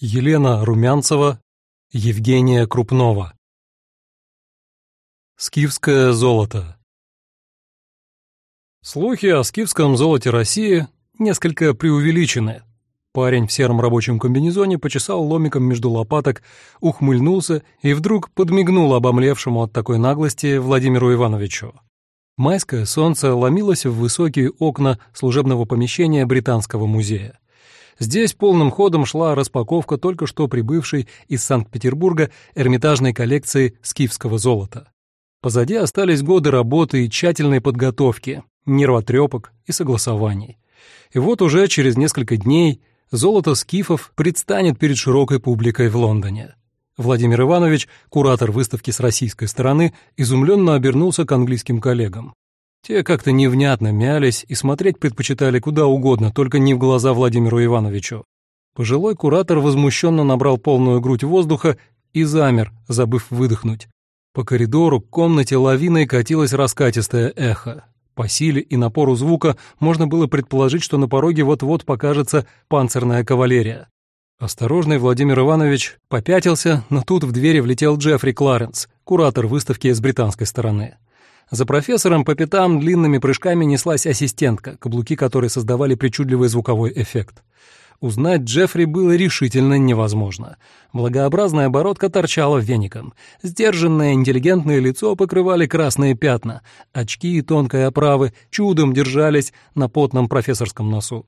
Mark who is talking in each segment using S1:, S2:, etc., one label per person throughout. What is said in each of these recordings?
S1: Елена Румянцева, Евгения Крупнова. Скифское золото. Слухи о скифском золоте России несколько преувеличены. Парень в сером рабочем комбинезоне почесал ломиком между лопаток, ухмыльнулся и вдруг подмигнул обомлевшему от такой наглости Владимиру Ивановичу. Майское солнце ломилось в высокие окна служебного помещения Британского музея. Здесь полным ходом шла распаковка только что прибывшей из Санкт-Петербурга эрмитажной коллекции скифского золота. Позади остались годы работы и тщательной подготовки, нервотрепок и согласований. И вот уже через несколько дней золото скифов предстанет перед широкой публикой в Лондоне. Владимир Иванович, куратор выставки с российской стороны, изумленно обернулся к английским коллегам. Те как-то невнятно мялись и смотреть предпочитали куда угодно, только не в глаза Владимиру Ивановичу. Пожилой куратор возмущенно набрал полную грудь воздуха и замер, забыв выдохнуть. По коридору к комнате лавиной катилось раскатистое эхо. По силе и напору звука можно было предположить, что на пороге вот-вот покажется панцирная кавалерия. Осторожный Владимир Иванович попятился, но тут в двери влетел Джеффри Кларенс, куратор выставки с британской стороны. За профессором по пятам длинными прыжками неслась ассистентка, каблуки которой создавали причудливый звуковой эффект. Узнать Джеффри было решительно невозможно. Благообразная оборотка торчала веником. Сдержанное интеллигентное лицо покрывали красные пятна. Очки и тонкой оправы чудом держались на потном профессорском носу.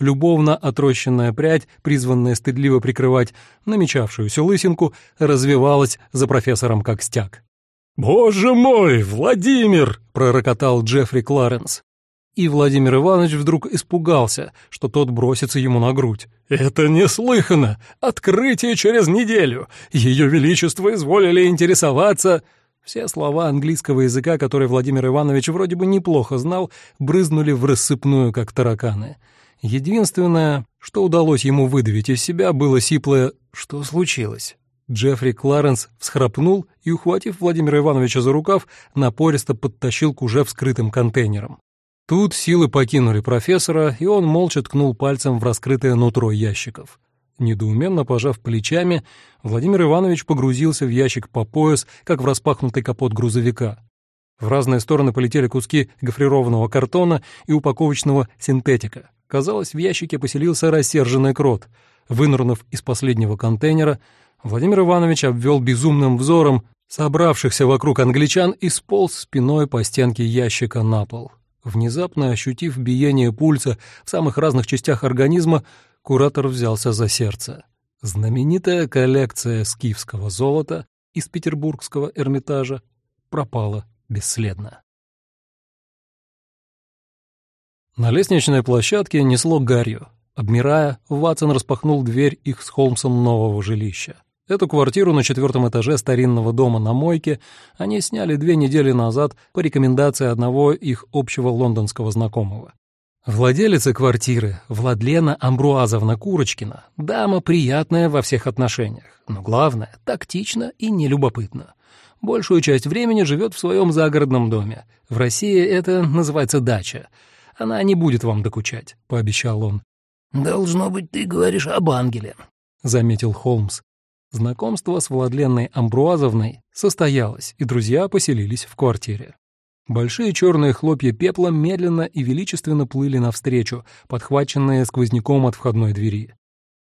S1: Любовно отрощенная прядь, призванная стыдливо прикрывать намечавшуюся лысинку, развивалась за профессором как стяг. «Боже мой, Владимир!» — пророкотал Джеффри Кларенс. И Владимир Иванович вдруг испугался, что тот бросится ему на грудь. «Это неслыханно! Открытие через неделю! Ее Величество изволили интересоваться...» Все слова английского языка, которые Владимир Иванович вроде бы неплохо знал, брызнули в рассыпную, как тараканы. Единственное, что удалось ему выдавить из себя, было сиплое «Что случилось?». Джеффри Кларенс всхрапнул и, ухватив Владимира Ивановича за рукав, напористо подтащил к уже вскрытым контейнерам. Тут силы покинули профессора, и он молча ткнул пальцем в раскрытое нутро ящиков. Недоуменно пожав плечами, Владимир Иванович погрузился в ящик по пояс, как в распахнутый капот грузовика. В разные стороны полетели куски гофрированного картона и упаковочного синтетика. Казалось, в ящике поселился рассерженный крот. Вынырнув из последнего контейнера, Владимир Иванович обвел безумным взором собравшихся вокруг англичан и сполз спиной по стенке ящика на пол. Внезапно ощутив биение пульса в самых разных частях организма, куратор взялся за сердце. Знаменитая коллекция скифского золота из петербургского Эрмитажа пропала бесследно. На лестничной площадке несло гарью. Обмирая, Ватсон распахнул дверь их с Холмсом нового жилища. Эту квартиру на четвертом этаже старинного дома на Мойке они сняли две недели назад по рекомендации одного их общего лондонского знакомого. Владелица квартиры, Владлена Амбруазовна Курочкина, дама приятная во всех отношениях, но главное, тактична и нелюбопытна. Большую часть времени живет в своем загородном доме. В России это называется дача. Она не будет вам докучать, — пообещал он.
S2: «Должно быть, ты говоришь об ангеле», —
S1: заметил Холмс. Знакомство с Владленной Амбруазовной состоялось, и друзья поселились в квартире. Большие черные хлопья пепла медленно и величественно плыли навстречу, подхваченные сквозняком от входной двери.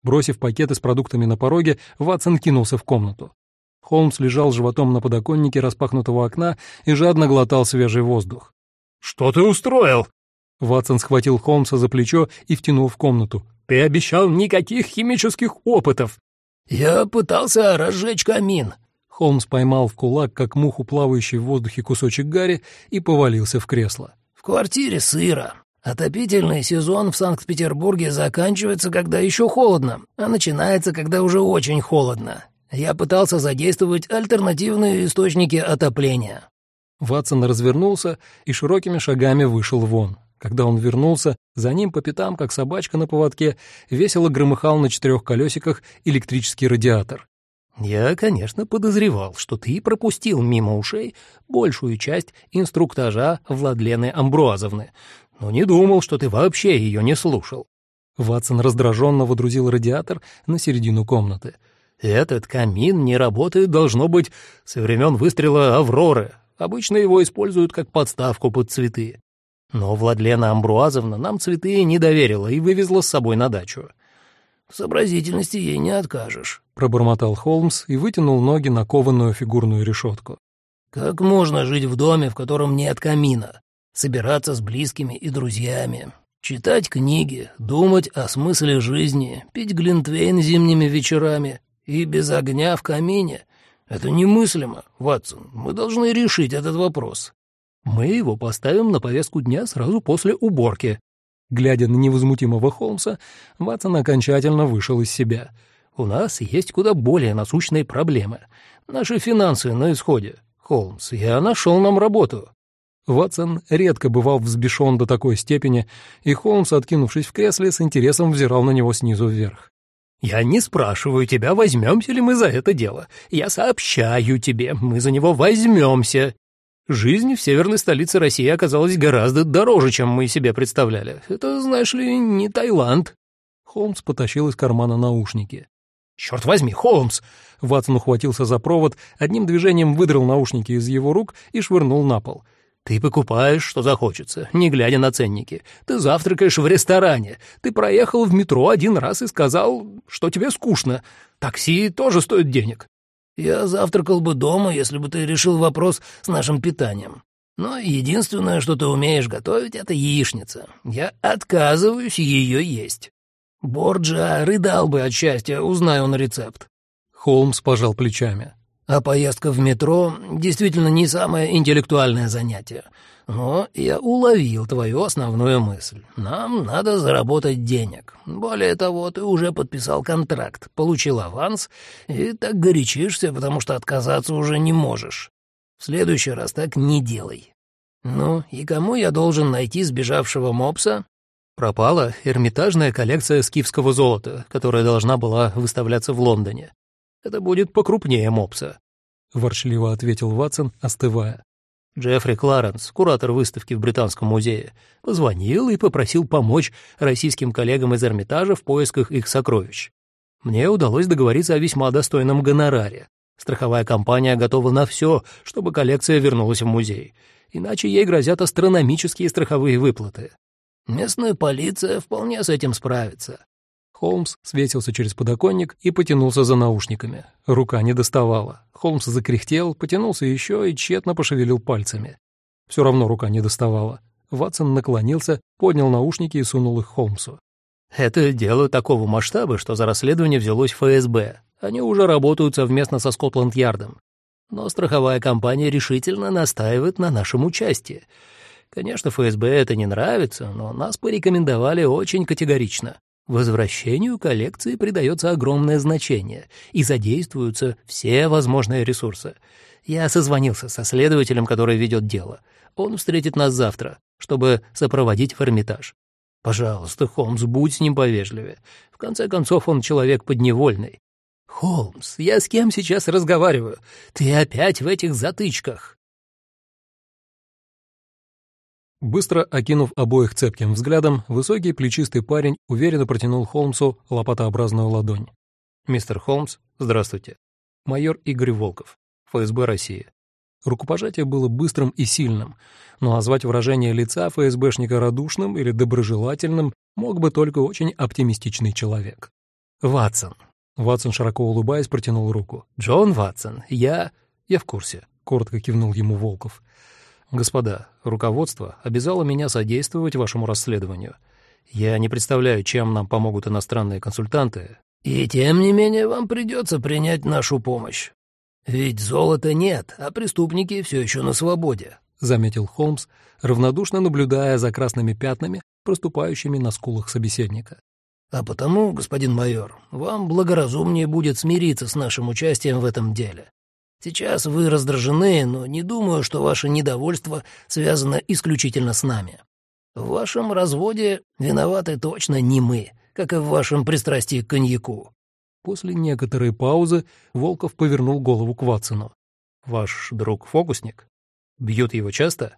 S1: Бросив пакеты с продуктами на пороге, Ватсон кинулся в комнату. Холмс лежал животом на подоконнике распахнутого окна и жадно глотал свежий воздух.
S3: «Что ты устроил?»
S1: Ватсон схватил Холмса за плечо и втянул в комнату.
S3: «Ты обещал никаких химических опытов!»
S2: «Я пытался разжечь камин».
S1: Холмс поймал в кулак, как муху плавающий в воздухе кусочек гари, и повалился в кресло.
S2: «В квартире сыро. Отопительный сезон в Санкт-Петербурге заканчивается, когда еще холодно, а начинается, когда уже очень холодно. Я пытался задействовать альтернативные источники отопления».
S1: Ватсон развернулся и широкими шагами вышел вон. Когда он вернулся, за ним по пятам, как собачка на поводке, весело громыхал на четырех колесиках электрический радиатор. «Я, конечно, подозревал, что ты пропустил мимо ушей большую часть инструктажа Владлены Амбруазовны, но не думал, что ты вообще ее не слушал». Ватсон раздраженно водрузил радиатор на середину комнаты.
S3: «Этот камин не работает, должно быть, со времен выстрела «Авроры». Обычно его используют как подставку под цветы. Но Владлена Амбруазовна нам цветы не доверила и вывезла с собой на дачу.
S2: «В сообразительности ей не откажешь», —
S1: пробормотал Холмс и вытянул ноги на кованую фигурную решетку.
S2: «Как можно жить в доме, в котором нет камина? Собираться с близкими и друзьями, читать книги, думать о смысле жизни, пить глинтвейн зимними вечерами и без огня в камине? Это немыслимо, Ватсон. Мы должны решить этот вопрос».
S3: «Мы его поставим на повестку дня сразу после уборки»,
S1: Глядя на невозмутимого Холмса, Ватсон окончательно вышел из себя.
S3: «У нас есть куда более насущные проблемы. Наши финансы на исходе. Холмс, я нашел нам работу».
S1: Ватсон редко бывал взбешен до такой степени, и Холмс, откинувшись в кресле, с интересом взирал на него снизу вверх.
S3: «Я не спрашиваю тебя, возьмемся ли мы за это дело. Я сообщаю тебе, мы за него возьмемся. Жизнь в северной столице России оказалась гораздо дороже, чем мы себе представляли. Это, знаешь ли, не Таиланд».
S1: Холмс потащил из кармана наушники.
S3: «Черт возьми, Холмс!»
S1: Ватсон ухватился за провод, одним движением выдрал наушники из его рук и швырнул на пол.
S3: «Ты покупаешь, что захочется, не глядя на ценники. Ты завтракаешь в ресторане. Ты проехал в метро один раз и сказал, что тебе скучно. Такси тоже стоит денег.
S2: Я завтракал бы дома, если бы ты решил вопрос с нашим питанием. Но единственное, что ты умеешь готовить, — это яичница. Я отказываюсь ее есть. Борджа рыдал бы от счастья, узнай он рецепт».
S1: Холмс пожал плечами.
S2: «А поездка в метро действительно не самое интеллектуальное занятие. Но я уловил твою основную мысль. Нам надо заработать денег. Более того, ты уже подписал контракт, получил аванс и так горячишься, потому что отказаться уже не можешь. В следующий раз так не делай. Ну, и кому я должен найти сбежавшего мопса?
S3: Пропала эрмитажная коллекция скифского золота, которая должна была выставляться в Лондоне. Это будет покрупнее мопса.
S1: Ворчливо ответил Ватсон, остывая.
S3: Джеффри Кларенс, куратор выставки в Британском музее, позвонил и попросил помочь российским коллегам из Эрмитажа в поисках их сокровищ. Мне удалось договориться о весьма достойном гонораре. Страховая компания готова на все, чтобы коллекция вернулась в музей, иначе ей грозят астрономические страховые выплаты.
S2: Местная полиция вполне с этим справится.
S1: Холмс светился через подоконник и потянулся за наушниками. Рука не доставала. Холмс закряхтел, потянулся еще и тщетно пошевелил пальцами. Все равно рука не доставала. Ватсон наклонился, поднял наушники и сунул их Холмсу.
S3: «Это дело такого масштаба, что за расследование взялось ФСБ. Они уже работают совместно со Скотланд-Ярдом. Но страховая компания решительно настаивает на нашем участии. Конечно, ФСБ это не нравится, но нас порекомендовали очень категорично. Возвращению коллекции придается огромное значение и задействуются все возможные ресурсы. Я созвонился со следователем, который ведет дело. Он встретит нас завтра, чтобы сопроводить в Эрмитаж. Пожалуйста, Холмс, будь с ним повежливее. В конце концов, он человек подневольный. Холмс, я с кем сейчас разговариваю? Ты опять в этих затычках.
S1: Быстро окинув обоих цепким взглядом, высокий плечистый парень уверенно протянул Холмсу лопатообразную ладонь.
S3: «Мистер Холмс, здравствуйте. Майор Игорь Волков, ФСБ России».
S1: Рукопожатие было быстрым и сильным, но назвать выражение лица ФСБшника радушным или доброжелательным мог бы только очень оптимистичный человек.
S3: «Ватсон».
S1: Ватсон, широко улыбаясь, протянул руку.
S3: «Джон Ватсон, я... я в курсе», —
S1: коротко кивнул ему Волков.
S3: «Господа, руководство обязало меня содействовать вашему расследованию. Я не представляю, чем нам помогут иностранные консультанты».
S2: «И тем не менее вам придется принять нашу помощь. Ведь золота нет, а преступники все еще на свободе», —
S1: заметил Холмс, равнодушно наблюдая за красными пятнами, проступающими на скулах собеседника.
S2: «А потому, господин майор, вам благоразумнее будет смириться с нашим участием в этом деле. Сейчас вы раздражены, но не думаю, что ваше недовольство связано исключительно с нами. В вашем разводе виноваты точно не мы, как и в вашем пристрастии к коньяку».
S1: После некоторой паузы Волков повернул голову к Ватсону.
S3: «Ваш друг фокусник? Бьют его часто?»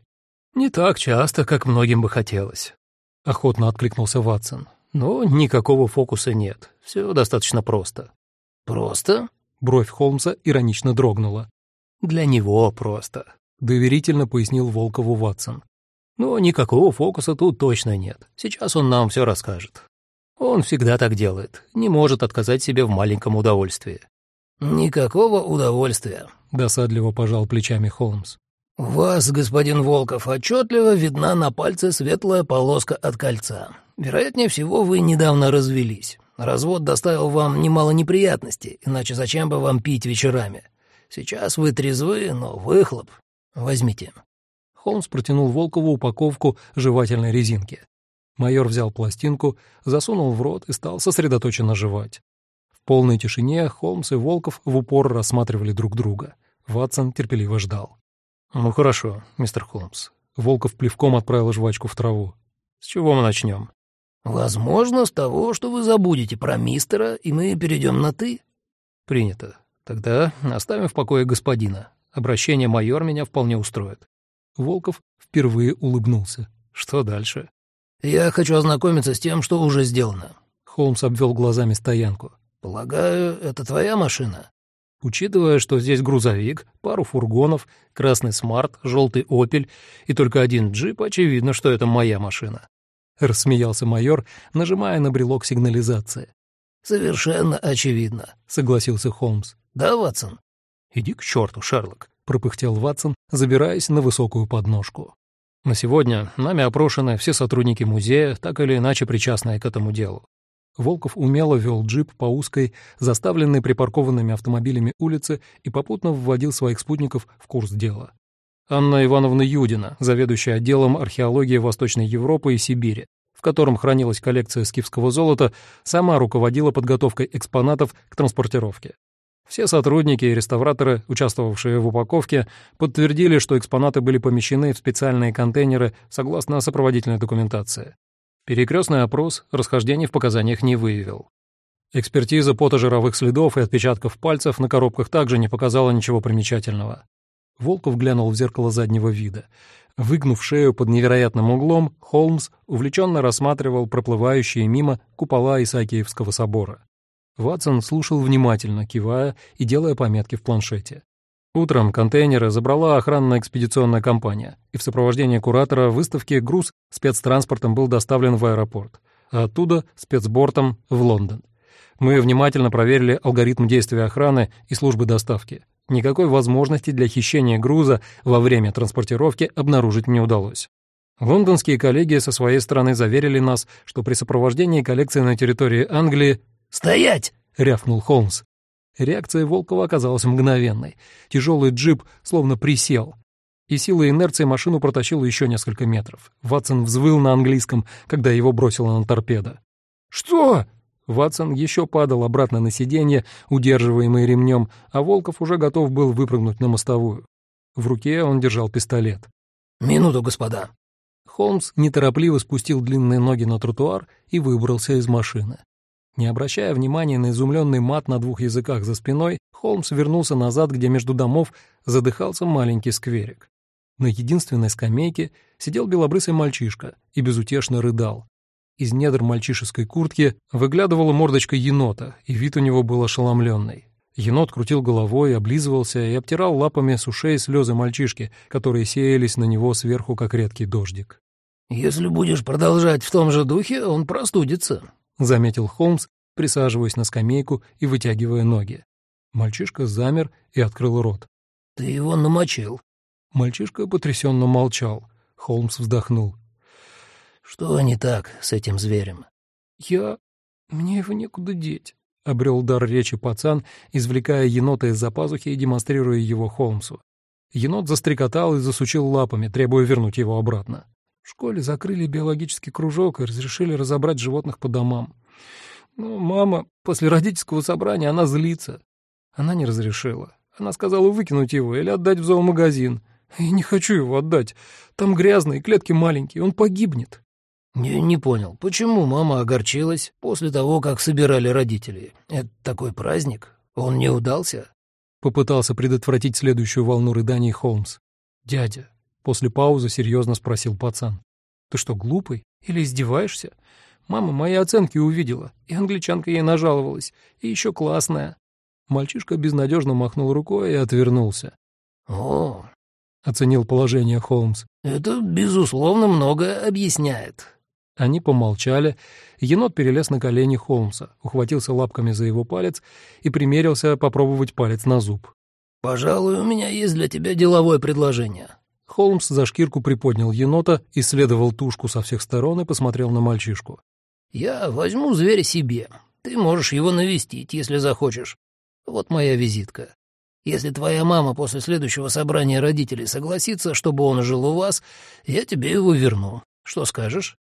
S1: «Не так часто, как многим бы хотелось», — охотно откликнулся Ватсон.
S3: Но никакого фокуса нет. Все достаточно просто.
S2: Просто?
S1: Бровь Холмса иронично дрогнула.
S3: Для него просто,
S1: доверительно пояснил Волкову Ватсон.
S3: Но никакого фокуса тут точно нет. Сейчас он нам все расскажет. Он всегда так делает, не может отказать себе в маленьком удовольствии.
S2: «Никакого удовольствия», —
S1: досадливо пожал плечами Холмс.
S2: «У вас, господин Волков, отчетливо видна на пальце светлая полоска от кольца. Вероятнее всего, вы недавно развелись. Развод доставил вам немало неприятностей, иначе зачем бы вам пить вечерами? Сейчас вы трезвы, но выхлоп. Возьмите».
S1: Холмс протянул Волкову упаковку жевательной резинки. Майор взял пластинку, засунул в рот и стал сосредоточенно жевать. В полной тишине Холмс и Волков в упор рассматривали друг друга. Ватсон терпеливо ждал.
S3: «Ну хорошо, мистер Холмс».
S1: Волков плевком отправил жвачку в траву.
S3: «С чего мы начнем?»
S2: «Возможно, с того, что вы забудете про мистера, и мы перейдем на «ты».
S3: «Принято. Тогда оставим в покое господина. Обращение майор меня вполне устроит».
S1: Волков впервые улыбнулся. «Что дальше?»
S2: «Я хочу ознакомиться с тем, что уже сделано».
S1: Холмс обвел глазами стоянку.
S2: «Полагаю, это твоя машина?»
S3: Учитывая, что здесь грузовик, пару фургонов, красный смарт, желтый опель и только один джип, очевидно, что это моя машина.
S1: Рассмеялся майор, нажимая на брелок сигнализации.
S2: «Совершенно очевидно», —
S1: согласился Холмс.
S2: «Да, Ватсон?»
S3: «Иди к черту, Шерлок», —
S1: пропыхтел Ватсон, забираясь на высокую подножку.
S3: На сегодня нами опрошены все сотрудники музея, так или иначе причастные к этому делу.
S1: Волков умело вел джип по узкой, заставленной припаркованными автомобилями улице и попутно вводил своих спутников в курс дела. Анна Ивановна Юдина, заведующая отделом археологии Восточной Европы и Сибири, в котором хранилась коллекция скифского золота, сама руководила подготовкой экспонатов к транспортировке. Все сотрудники и реставраторы, участвовавшие в упаковке, подтвердили, что экспонаты были помещены в специальные контейнеры согласно сопроводительной документации. Перекрестный опрос расхождений в показаниях не выявил. Экспертиза потожировых следов и отпечатков пальцев на коробках также не показала ничего примечательного. Волков глянул в зеркало заднего вида. Выгнув шею под невероятным углом, Холмс увлеченно рассматривал проплывающие мимо купола Исаакиевского собора. Ватсон слушал внимательно, кивая и делая пометки в планшете. Утром контейнеры забрала охранно-экспедиционная компания, и в сопровождении куратора выставки груз спецтранспортом был доставлен в аэропорт, а оттуда спецбортом в Лондон. Мы внимательно проверили алгоритм действия охраны и службы доставки. Никакой возможности для хищения груза во время транспортировки обнаружить не удалось. Лондонские коллеги со своей стороны заверили нас, что при сопровождении коллекции на территории Англии
S2: «Стоять!»
S1: — рявкнул Холмс. Реакция Волкова оказалась мгновенной. Тяжелый джип словно присел. И сила инерции машину протащила еще несколько метров. Ватсон взвыл на английском, когда его бросило на торпедо. «Что?» Ватсон еще падал обратно на сиденье, удерживаемый ремнем, а Волков уже готов был выпрыгнуть на мостовую. В руке он держал пистолет.
S2: «Минуту, господа».
S1: Холмс неторопливо спустил длинные ноги на тротуар и выбрался из машины. Не обращая внимания на изумленный мат на двух языках за спиной, Холмс вернулся назад, где между домов задыхался маленький скверик. На единственной скамейке сидел белобрысый мальчишка и безутешно рыдал. Из недр мальчишеской куртки выглядывала мордочка енота, и вид у него был ошеломленный. Енот крутил головой, облизывался и обтирал лапами с ушей слезы мальчишки, которые сеялись на него сверху, как редкий дождик.
S2: «Если будешь продолжать в том же духе, он простудится», —
S1: заметил Холмс, присаживаясь на скамейку и вытягивая ноги. Мальчишка замер и открыл рот.
S2: «Ты его намочил».
S1: Мальчишка потрясенно молчал. Холмс вздохнул.
S2: «Что не так с этим зверем?»
S1: «Я... мне его некуда деть», — обрел дар речи пацан, извлекая енота из-за пазухи и демонстрируя его Холмсу. Енот застрекотал и засучил лапами, требуя вернуть его обратно. В школе закрыли биологический кружок и разрешили разобрать животных по домам. Но мама, после родительского собрания, она злится. Она не разрешила. Она сказала выкинуть его или отдать в зоомагазин. Я не хочу его отдать. Там грязно и клетки маленькие, он погибнет.
S2: Я не понял, почему мама огорчилась после того, как собирали родителей? Это такой праздник? Он не удался?
S1: Попытался предотвратить следующую волну рыданий Холмс. Дядя, После паузы серьезно спросил пацан. «Ты что, глупый? Или издеваешься? Мама мои оценки увидела, и англичанка ей нажаловалась, и еще классная». Мальчишка безнадежно махнул рукой и отвернулся.
S2: «О, —
S1: оценил положение Холмс.
S2: это, безусловно, многое объясняет».
S1: Они помолчали. Енот перелез на колени Холмса, ухватился лапками за его палец и примерился попробовать палец на зуб.
S2: «Пожалуй, у меня есть для тебя деловое предложение».
S1: Холмс за шкирку приподнял енота, исследовал тушку со всех сторон и посмотрел на мальчишку.
S2: «Я возьму зверя себе. Ты можешь его навестить, если захочешь. Вот моя визитка. Если твоя мама после следующего собрания родителей согласится, чтобы он жил у вас, я тебе его верну. Что скажешь?»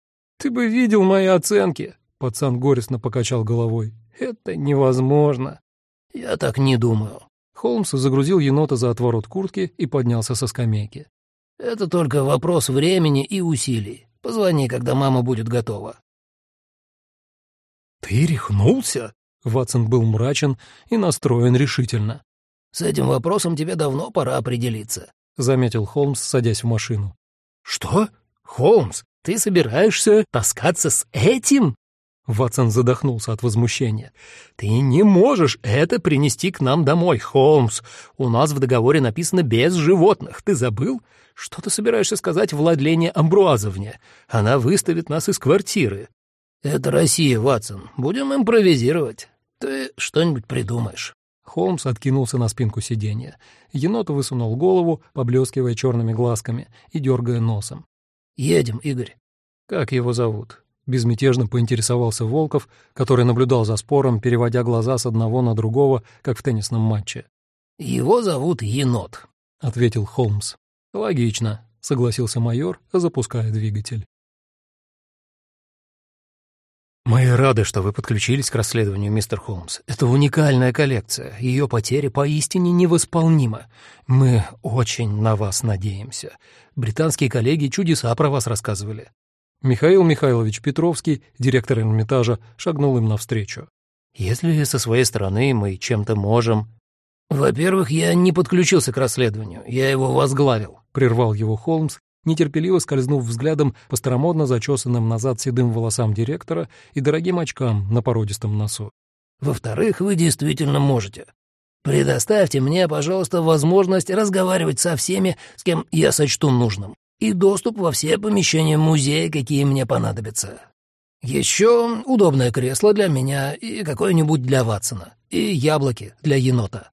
S1: «Ты бы видел мои оценки!» — пацан горестно покачал головой. «Это невозможно!»
S2: «Я так не думаю».
S1: Холмс загрузил енота за отворот куртки и поднялся со скамейки.
S2: «Это только вопрос времени и усилий. Позвони, когда мама будет готова».
S1: «Ты рехнулся?» Ватсон был мрачен и настроен решительно.
S2: «С этим вопросом тебе давно пора определиться», —
S1: заметил Холмс, садясь в машину.
S3: «Что? Холмс, ты собираешься таскаться с этим?» Ватсон задохнулся от возмущения. «Ты не можешь это принести к нам домой, Холмс. У нас в договоре написано «без животных». Ты забыл? Что ты собираешься сказать Владлене Амбруазовне? Она выставит нас из квартиры».
S2: «Это Россия, Ватсон. Будем импровизировать. Ты что-нибудь придумаешь».
S1: Холмс откинулся на спинку сиденья. Енот высунул голову, поблескивая черными глазками и дергая носом.
S2: «Едем, Игорь».
S1: «Как его зовут?» Безмятежно поинтересовался Волков, который наблюдал за спором, переводя глаза с одного на другого, как в теннисном матче.
S2: «Его зовут Енот», —
S1: ответил Холмс. «Логично», — согласился майор, запуская двигатель.
S3: «Мы рады, что вы подключились к расследованию, мистер Холмс. Это уникальная коллекция. Ее потеря поистине невосполнима. Мы очень на вас надеемся. Британские коллеги чудеса про вас рассказывали».
S1: Михаил Михайлович Петровский, директор Эрмитажа, шагнул им навстречу.
S3: «Если со своей стороны мы чем-то можем...»
S2: «Во-первых, я не подключился к расследованию. Я его возглавил», —
S1: прервал его Холмс нетерпеливо скользнув взглядом по старомодно зачесанным назад седым волосам директора и дорогим очкам на породистом носу.
S2: «Во-вторых, вы действительно можете. Предоставьте мне, пожалуйста, возможность разговаривать со всеми, с кем я сочту нужным, и доступ во все помещения музея, какие мне понадобятся. Еще удобное кресло для меня и какое-нибудь для Ватсона, и яблоки для енота».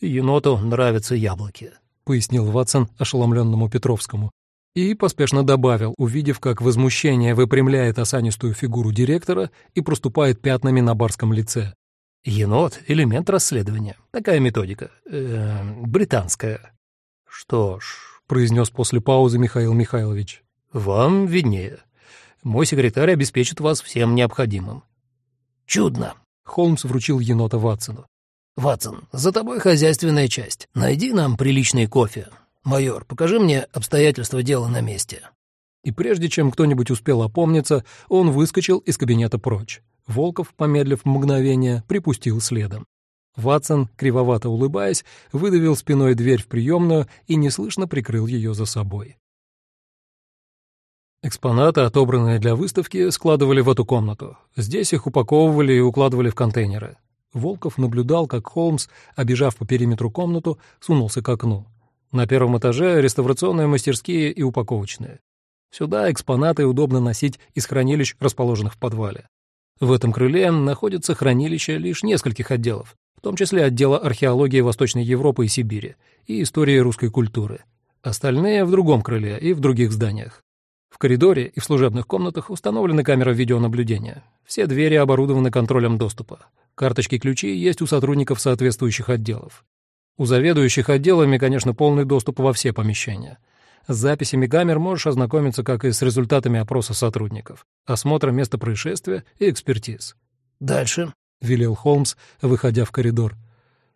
S3: «Еноту нравятся яблоки», —
S1: пояснил Ватсон ошеломленному Петровскому. И поспешно добавил, увидев, как возмущение выпрямляет осанистую фигуру директора и проступает пятнами на барском лице.
S3: «Енот — элемент расследования. Такая методика. Э, британская». «Что ж», — произнес после паузы Михаил Михайлович, — «вам виднее. Мой секретарь обеспечит вас всем необходимым».
S2: «Чудно», —
S1: Холмс вручил енота Ватсону.
S2: «Ватсон, за тобой хозяйственная часть. Найди нам приличный кофе. «Майор, покажи мне обстоятельства дела на месте».
S1: И прежде чем кто-нибудь успел опомниться, он выскочил из кабинета прочь. Волков, помедлив мгновение, припустил следом. Ватсон, кривовато улыбаясь, выдавил спиной дверь в приемную и неслышно прикрыл ее за собой. Экспонаты, отобранные для выставки, складывали в эту комнату. Здесь их упаковывали и укладывали в контейнеры. Волков наблюдал, как Холмс, обежав по периметру комнату, сунулся к окну. На первом этаже реставрационные мастерские и упаковочные. Сюда экспонаты удобно носить из хранилищ, расположенных в подвале. В этом крыле находится хранилище лишь нескольких отделов, в том числе отдела археологии Восточной Европы и Сибири и истории русской культуры. Остальные в другом крыле и в других зданиях. В коридоре и в служебных комнатах установлены камеры видеонаблюдения. Все двери оборудованы контролем доступа. Карточки-ключи есть у сотрудников соответствующих отделов. У заведующих отделами, конечно, полный доступ во все помещения. С записями камер можешь ознакомиться, как и с результатами опроса сотрудников, осмотра места происшествия и экспертиз.
S2: «Дальше», —
S1: велел Холмс, выходя в коридор.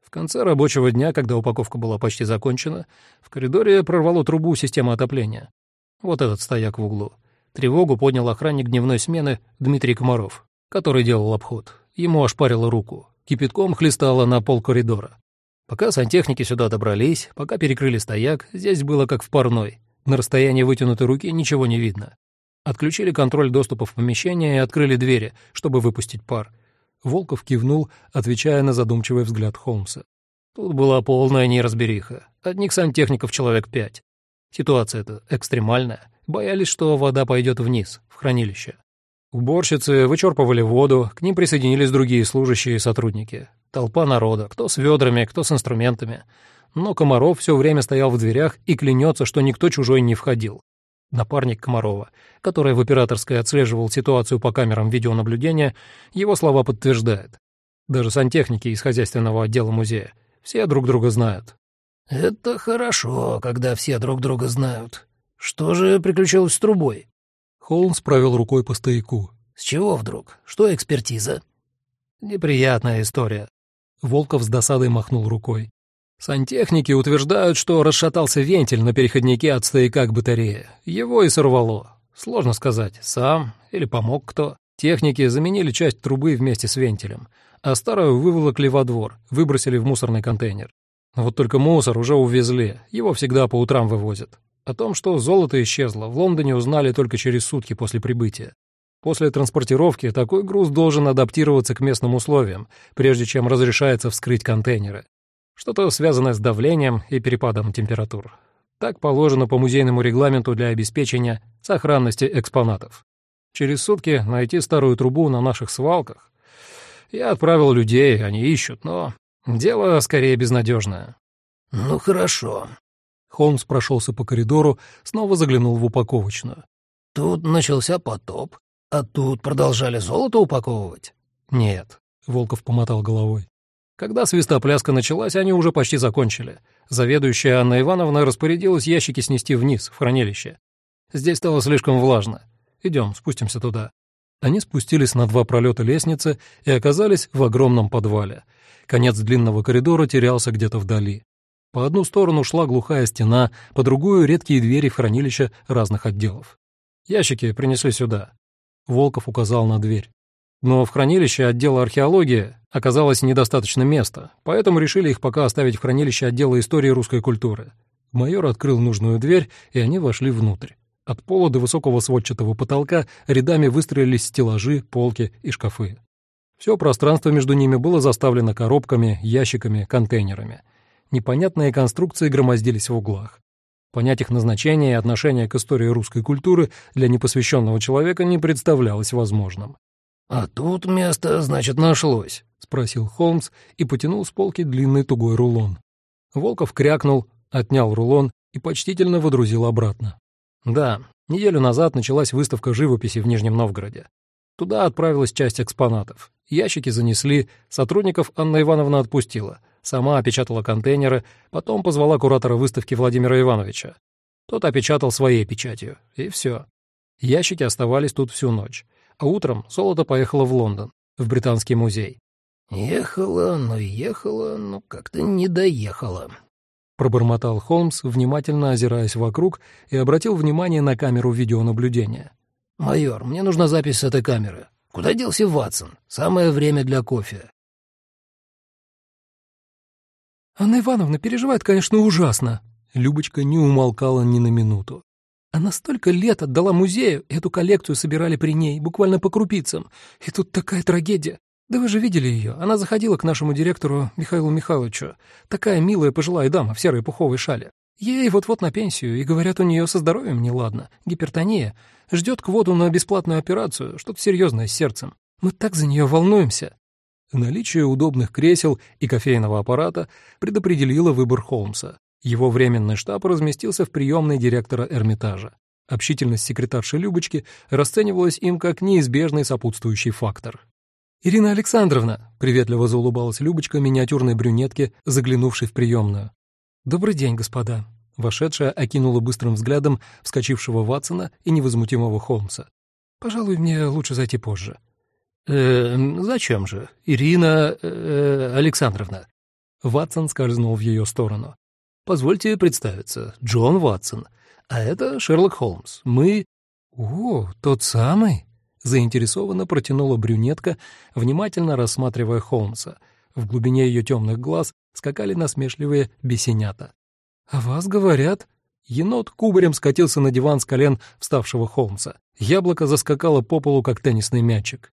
S1: В конце рабочего дня, когда упаковка была почти закончена, в коридоре прорвало трубу системы отопления. Вот этот стояк в углу. Тревогу поднял охранник дневной смены Дмитрий Комаров, который делал обход. Ему ошпарило руку. Кипятком хлестало на пол коридора. Пока сантехники сюда добрались, пока перекрыли стояк, здесь было как в парной. На расстоянии вытянутой руки ничего не видно.
S3: Отключили контроль доступа в помещение и открыли двери, чтобы выпустить пар. Волков кивнул, отвечая на задумчивый взгляд Холмса. Тут была полная неразбериха. Одних сантехников человек пять. Ситуация-то экстремальная. Боялись, что вода пойдет вниз, в хранилище. Уборщицы вычерпывали воду, к ним присоединились другие служащие и сотрудники. Толпа народа, кто с ведрами, кто с инструментами. Но Комаров все время стоял в дверях и клянется, что никто чужой не входил напарник Комарова, который в операторской отслеживал ситуацию по камерам видеонаблюдения, его слова подтверждает. Даже сантехники из хозяйственного отдела музея. Все друг друга знают.
S2: «Это хорошо, когда все друг друга знают. Что же приключилось с трубой?»
S1: Холмс провел рукой по стояку.
S2: «С чего вдруг? Что экспертиза?»
S3: «Неприятная история».
S1: Волков с досадой махнул рукой.
S3: Сантехники утверждают, что расшатался вентиль на переходнике от стояка к батарее. Его и сорвало. Сложно сказать, сам или помог кто. Техники заменили часть трубы вместе с вентилем, а старую выволокли во двор, выбросили в мусорный контейнер. Вот только мусор уже увезли, его всегда по утрам вывозят. О том, что золото исчезло, в Лондоне узнали только через сутки после прибытия. После транспортировки такой груз должен адаптироваться к местным условиям, прежде чем разрешается вскрыть контейнеры. Что-то связанное с давлением и перепадом температур. Так положено по музейному регламенту для обеспечения сохранности экспонатов. Через сутки найти старую трубу на наших свалках. Я отправил людей, они ищут, но дело скорее безнадежное.
S2: «Ну хорошо».
S1: Холмс прошелся по коридору, снова заглянул в упаковочную.
S2: «Тут начался потоп, а тут продолжали золото упаковывать?»
S1: «Нет», — Волков помотал головой.
S3: Когда свистопляска началась, они уже почти закончили. Заведующая Анна Ивановна распорядилась ящики снести вниз, в хранилище. Здесь стало слишком влажно. Идем, спустимся туда. Они спустились на два пролета лестницы и оказались в огромном подвале. Конец длинного коридора терялся где-то вдали. По одну сторону шла глухая стена, по другую — редкие двери в хранилище разных отделов. Ящики принесли сюда. Волков указал на дверь. Но в хранилище отдела археологии оказалось недостаточно места, поэтому решили их пока оставить в хранилище отдела истории русской культуры. Майор открыл нужную дверь, и они вошли внутрь. От пола до высокого сводчатого потолка рядами выстроились стеллажи, полки и шкафы. Все пространство между ними было заставлено коробками, ящиками, контейнерами. Непонятные конструкции громоздились в углах. Понять их назначение и отношение к истории русской культуры для непосвященного человека не представлялось возможным.
S2: «А тут место, значит, нашлось», —
S1: спросил Холмс и потянул с полки длинный тугой рулон. Волков крякнул, отнял рулон и почтительно водрузил обратно.
S3: «Да, неделю назад началась выставка живописи в Нижнем Новгороде. Туда отправилась часть экспонатов. Ящики занесли, сотрудников Анна Ивановна отпустила, сама опечатала контейнеры, потом позвала куратора выставки Владимира Ивановича. Тот опечатал своей печатью, и все. Ящики оставались тут всю ночь а утром золото поехало в Лондон, в Британский музей.
S2: «Ехала, но ехала, но как-то не доехала», —
S1: пробормотал Холмс, внимательно озираясь вокруг, и обратил внимание на камеру видеонаблюдения.
S2: «Майор, мне нужна запись с этой камеры. Куда делся Ватсон? Самое время для кофе».
S1: «Анна Ивановна переживает, конечно, ужасно». Любочка не умолкала ни на минуту. Она столько лет отдала музею, эту коллекцию собирали при ней, буквально по крупицам. И тут такая трагедия. Да вы же видели ее. Она заходила к нашему директору Михаилу Михайловичу. Такая милая пожилая дама в серой пуховой шале. Ей вот-вот на пенсию, и говорят, у нее со здоровьем неладно. Гипертония. Ждет квоту на бесплатную операцию, что-то серьезное с сердцем. Мы так за нее волнуемся. Наличие удобных кресел и кофейного аппарата предопределило выбор Холмса. Его временный штаб разместился в приемной директора Эрмитажа. Общительность секретарши Любочки расценивалась им как неизбежный сопутствующий фактор. «Ирина Александровна», — приветливо заулыбалась Любочка миниатюрной брюнетке, заглянувшей в приемную. «Добрый день, господа». Вошедшая окинула быстрым взглядом вскочившего Ватсона и невозмутимого Холмса. «Пожалуй, мне лучше зайти позже».
S3: «Э, зачем же? Ирина э, Александровна».
S1: Ватсон скользнул в ее сторону.
S3: Позвольте представиться, Джон Ватсон. А это Шерлок Холмс. Мы...»
S1: «О, тот самый?» — заинтересованно протянула брюнетка, внимательно рассматривая Холмса. В глубине ее темных глаз скакали насмешливые бесенята. «А вас говорят...» Енот кубарем скатился на диван с колен вставшего Холмса. Яблоко заскакало по полу, как теннисный мячик.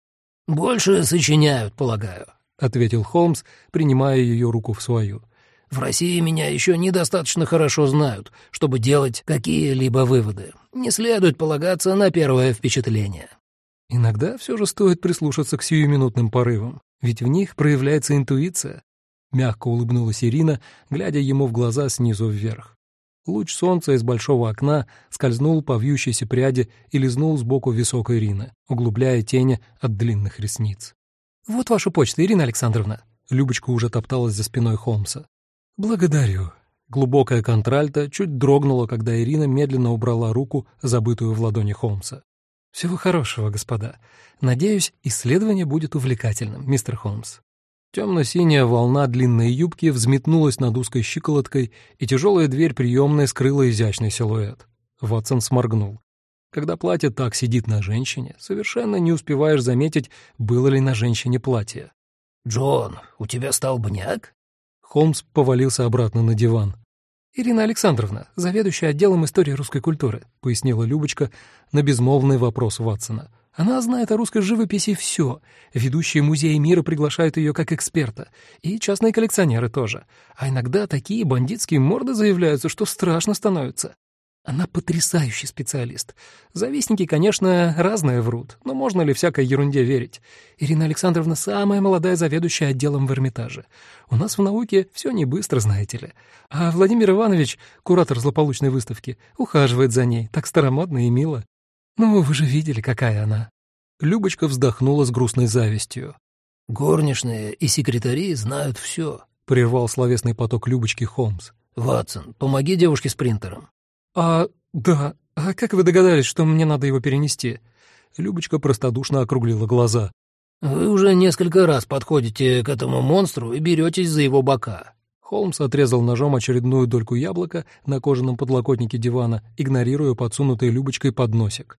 S2: «Больше сочиняют, полагаю», —
S1: ответил Холмс, принимая ее руку в свою.
S2: «В России меня еще недостаточно хорошо знают, чтобы делать какие-либо выводы. Не следует полагаться на первое впечатление».
S1: Иногда все же стоит прислушаться к сиюминутным порывам, ведь в них проявляется интуиция. Мягко улыбнулась Ирина, глядя ему в глаза снизу вверх. Луч солнца из большого окна скользнул по вьющейся пряди и лизнул сбоку висок Ирины, углубляя тени от длинных ресниц. «Вот ваша почта, Ирина Александровна». Любочка уже топталась за спиной Холмса. «Благодарю». Глубокая контральта чуть дрогнула, когда Ирина медленно убрала руку, забытую в ладони Холмса. «Всего хорошего, господа. Надеюсь, исследование будет увлекательным, мистер Холмс». Темно-синяя волна длинной юбки взметнулась над узкой щиколоткой, и тяжелая дверь приемной скрыла изящный силуэт. Ватсон сморгнул. Когда платье так сидит на женщине, совершенно не успеваешь заметить, было ли на женщине платье.
S2: «Джон, у тебя стал бняк?»
S1: Холмс повалился обратно на диван. «Ирина Александровна, заведующая отделом истории русской культуры», — пояснила Любочка на безмолвный вопрос Ватсона. Она знает о русской живописи все. Ведущие музеи мира приглашают ее как эксперта. И частные коллекционеры тоже. А иногда такие бандитские морды заявляются, что страшно становится. Она потрясающий специалист. Завистники, конечно, разные врут, но можно ли всякой ерунде верить? Ирина Александровна самая молодая заведующая отделом в Эрмитаже. У нас в науке все не быстро, знаете ли. А Владимир Иванович, куратор злополучной выставки, ухаживает за ней, так старомодно и мило. «Ну, вы же видели, какая она». Любочка вздохнула с грустной завистью.
S2: «Горничные и секретари знают все», —
S1: прервал словесный поток Любочки Холмс.
S2: «Ватсон, помоги девушке с принтером».
S1: «А, да, а как вы догадались, что мне надо его перенести?» Любочка простодушно округлила глаза.
S2: «Вы уже несколько раз подходите к этому монстру и беретесь за его бока».
S1: Холмс отрезал ножом очередную дольку яблока на кожаном подлокотнике дивана, игнорируя подсунутый Любочкой подносик.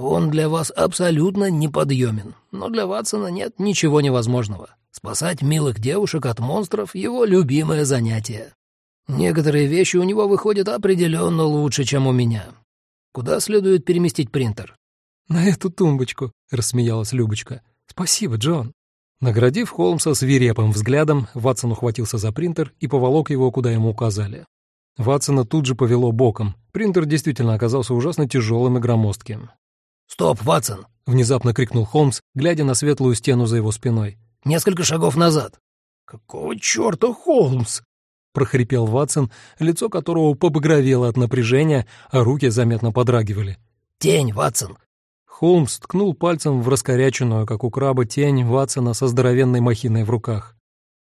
S2: Он для вас абсолютно неподъемен, но для Ватсона нет ничего невозможного. Спасать милых девушек от монстров — его любимое занятие. Некоторые вещи у него выходят определенно лучше, чем у меня. Куда следует переместить принтер?
S1: «На эту тумбочку», — рассмеялась Любочка. «Спасибо, Джон». Наградив Холмса свирепым взглядом, Ватсон ухватился за принтер и поволок его, куда ему указали. Ватсона тут же повело боком. Принтер действительно оказался ужасно тяжелым и громоздким.
S2: «Стоп, Ватсон!»
S1: — внезапно крикнул Холмс, глядя на светлую стену за его спиной.
S2: «Несколько шагов назад!»
S3: «Какого черта, Холмс?»
S1: — прохрипел Ватсон, лицо которого побагровело от напряжения, а руки заметно подрагивали.
S2: «Тень, Ватсон!»
S1: Холмс ткнул пальцем в раскоряченную, как у краба, тень Ватсона со здоровенной махиной в руках.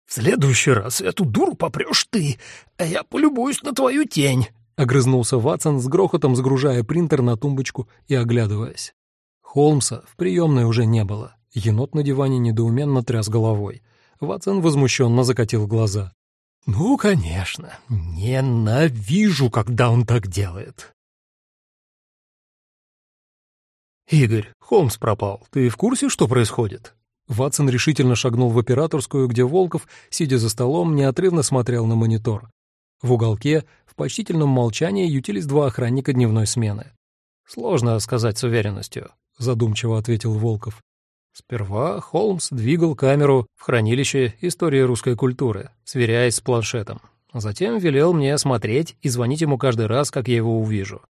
S3: «В следующий раз эту дуру попрешь ты, а я полюбуюсь на твою тень!»
S1: Огрызнулся Ватсон с грохотом, сгружая принтер на тумбочку и оглядываясь. Холмса в приемной уже не было. Енот на диване недоуменно тряс головой. Ватсон возмущенно закатил глаза.
S3: «Ну, конечно, ненавижу, когда он так делает». «Игорь, Холмс пропал. Ты в курсе, что происходит?»
S1: Ватсон решительно шагнул в операторскую, где Волков, сидя за столом, неотрывно смотрел на монитор. В уголке почтительном молчании ютились два охранника дневной смены. «Сложно сказать с уверенностью», — задумчиво ответил Волков. Сперва Холмс двигал камеру в хранилище истории русской культуры, сверяясь с планшетом. Затем велел мне смотреть и звонить ему каждый раз, как я его увижу.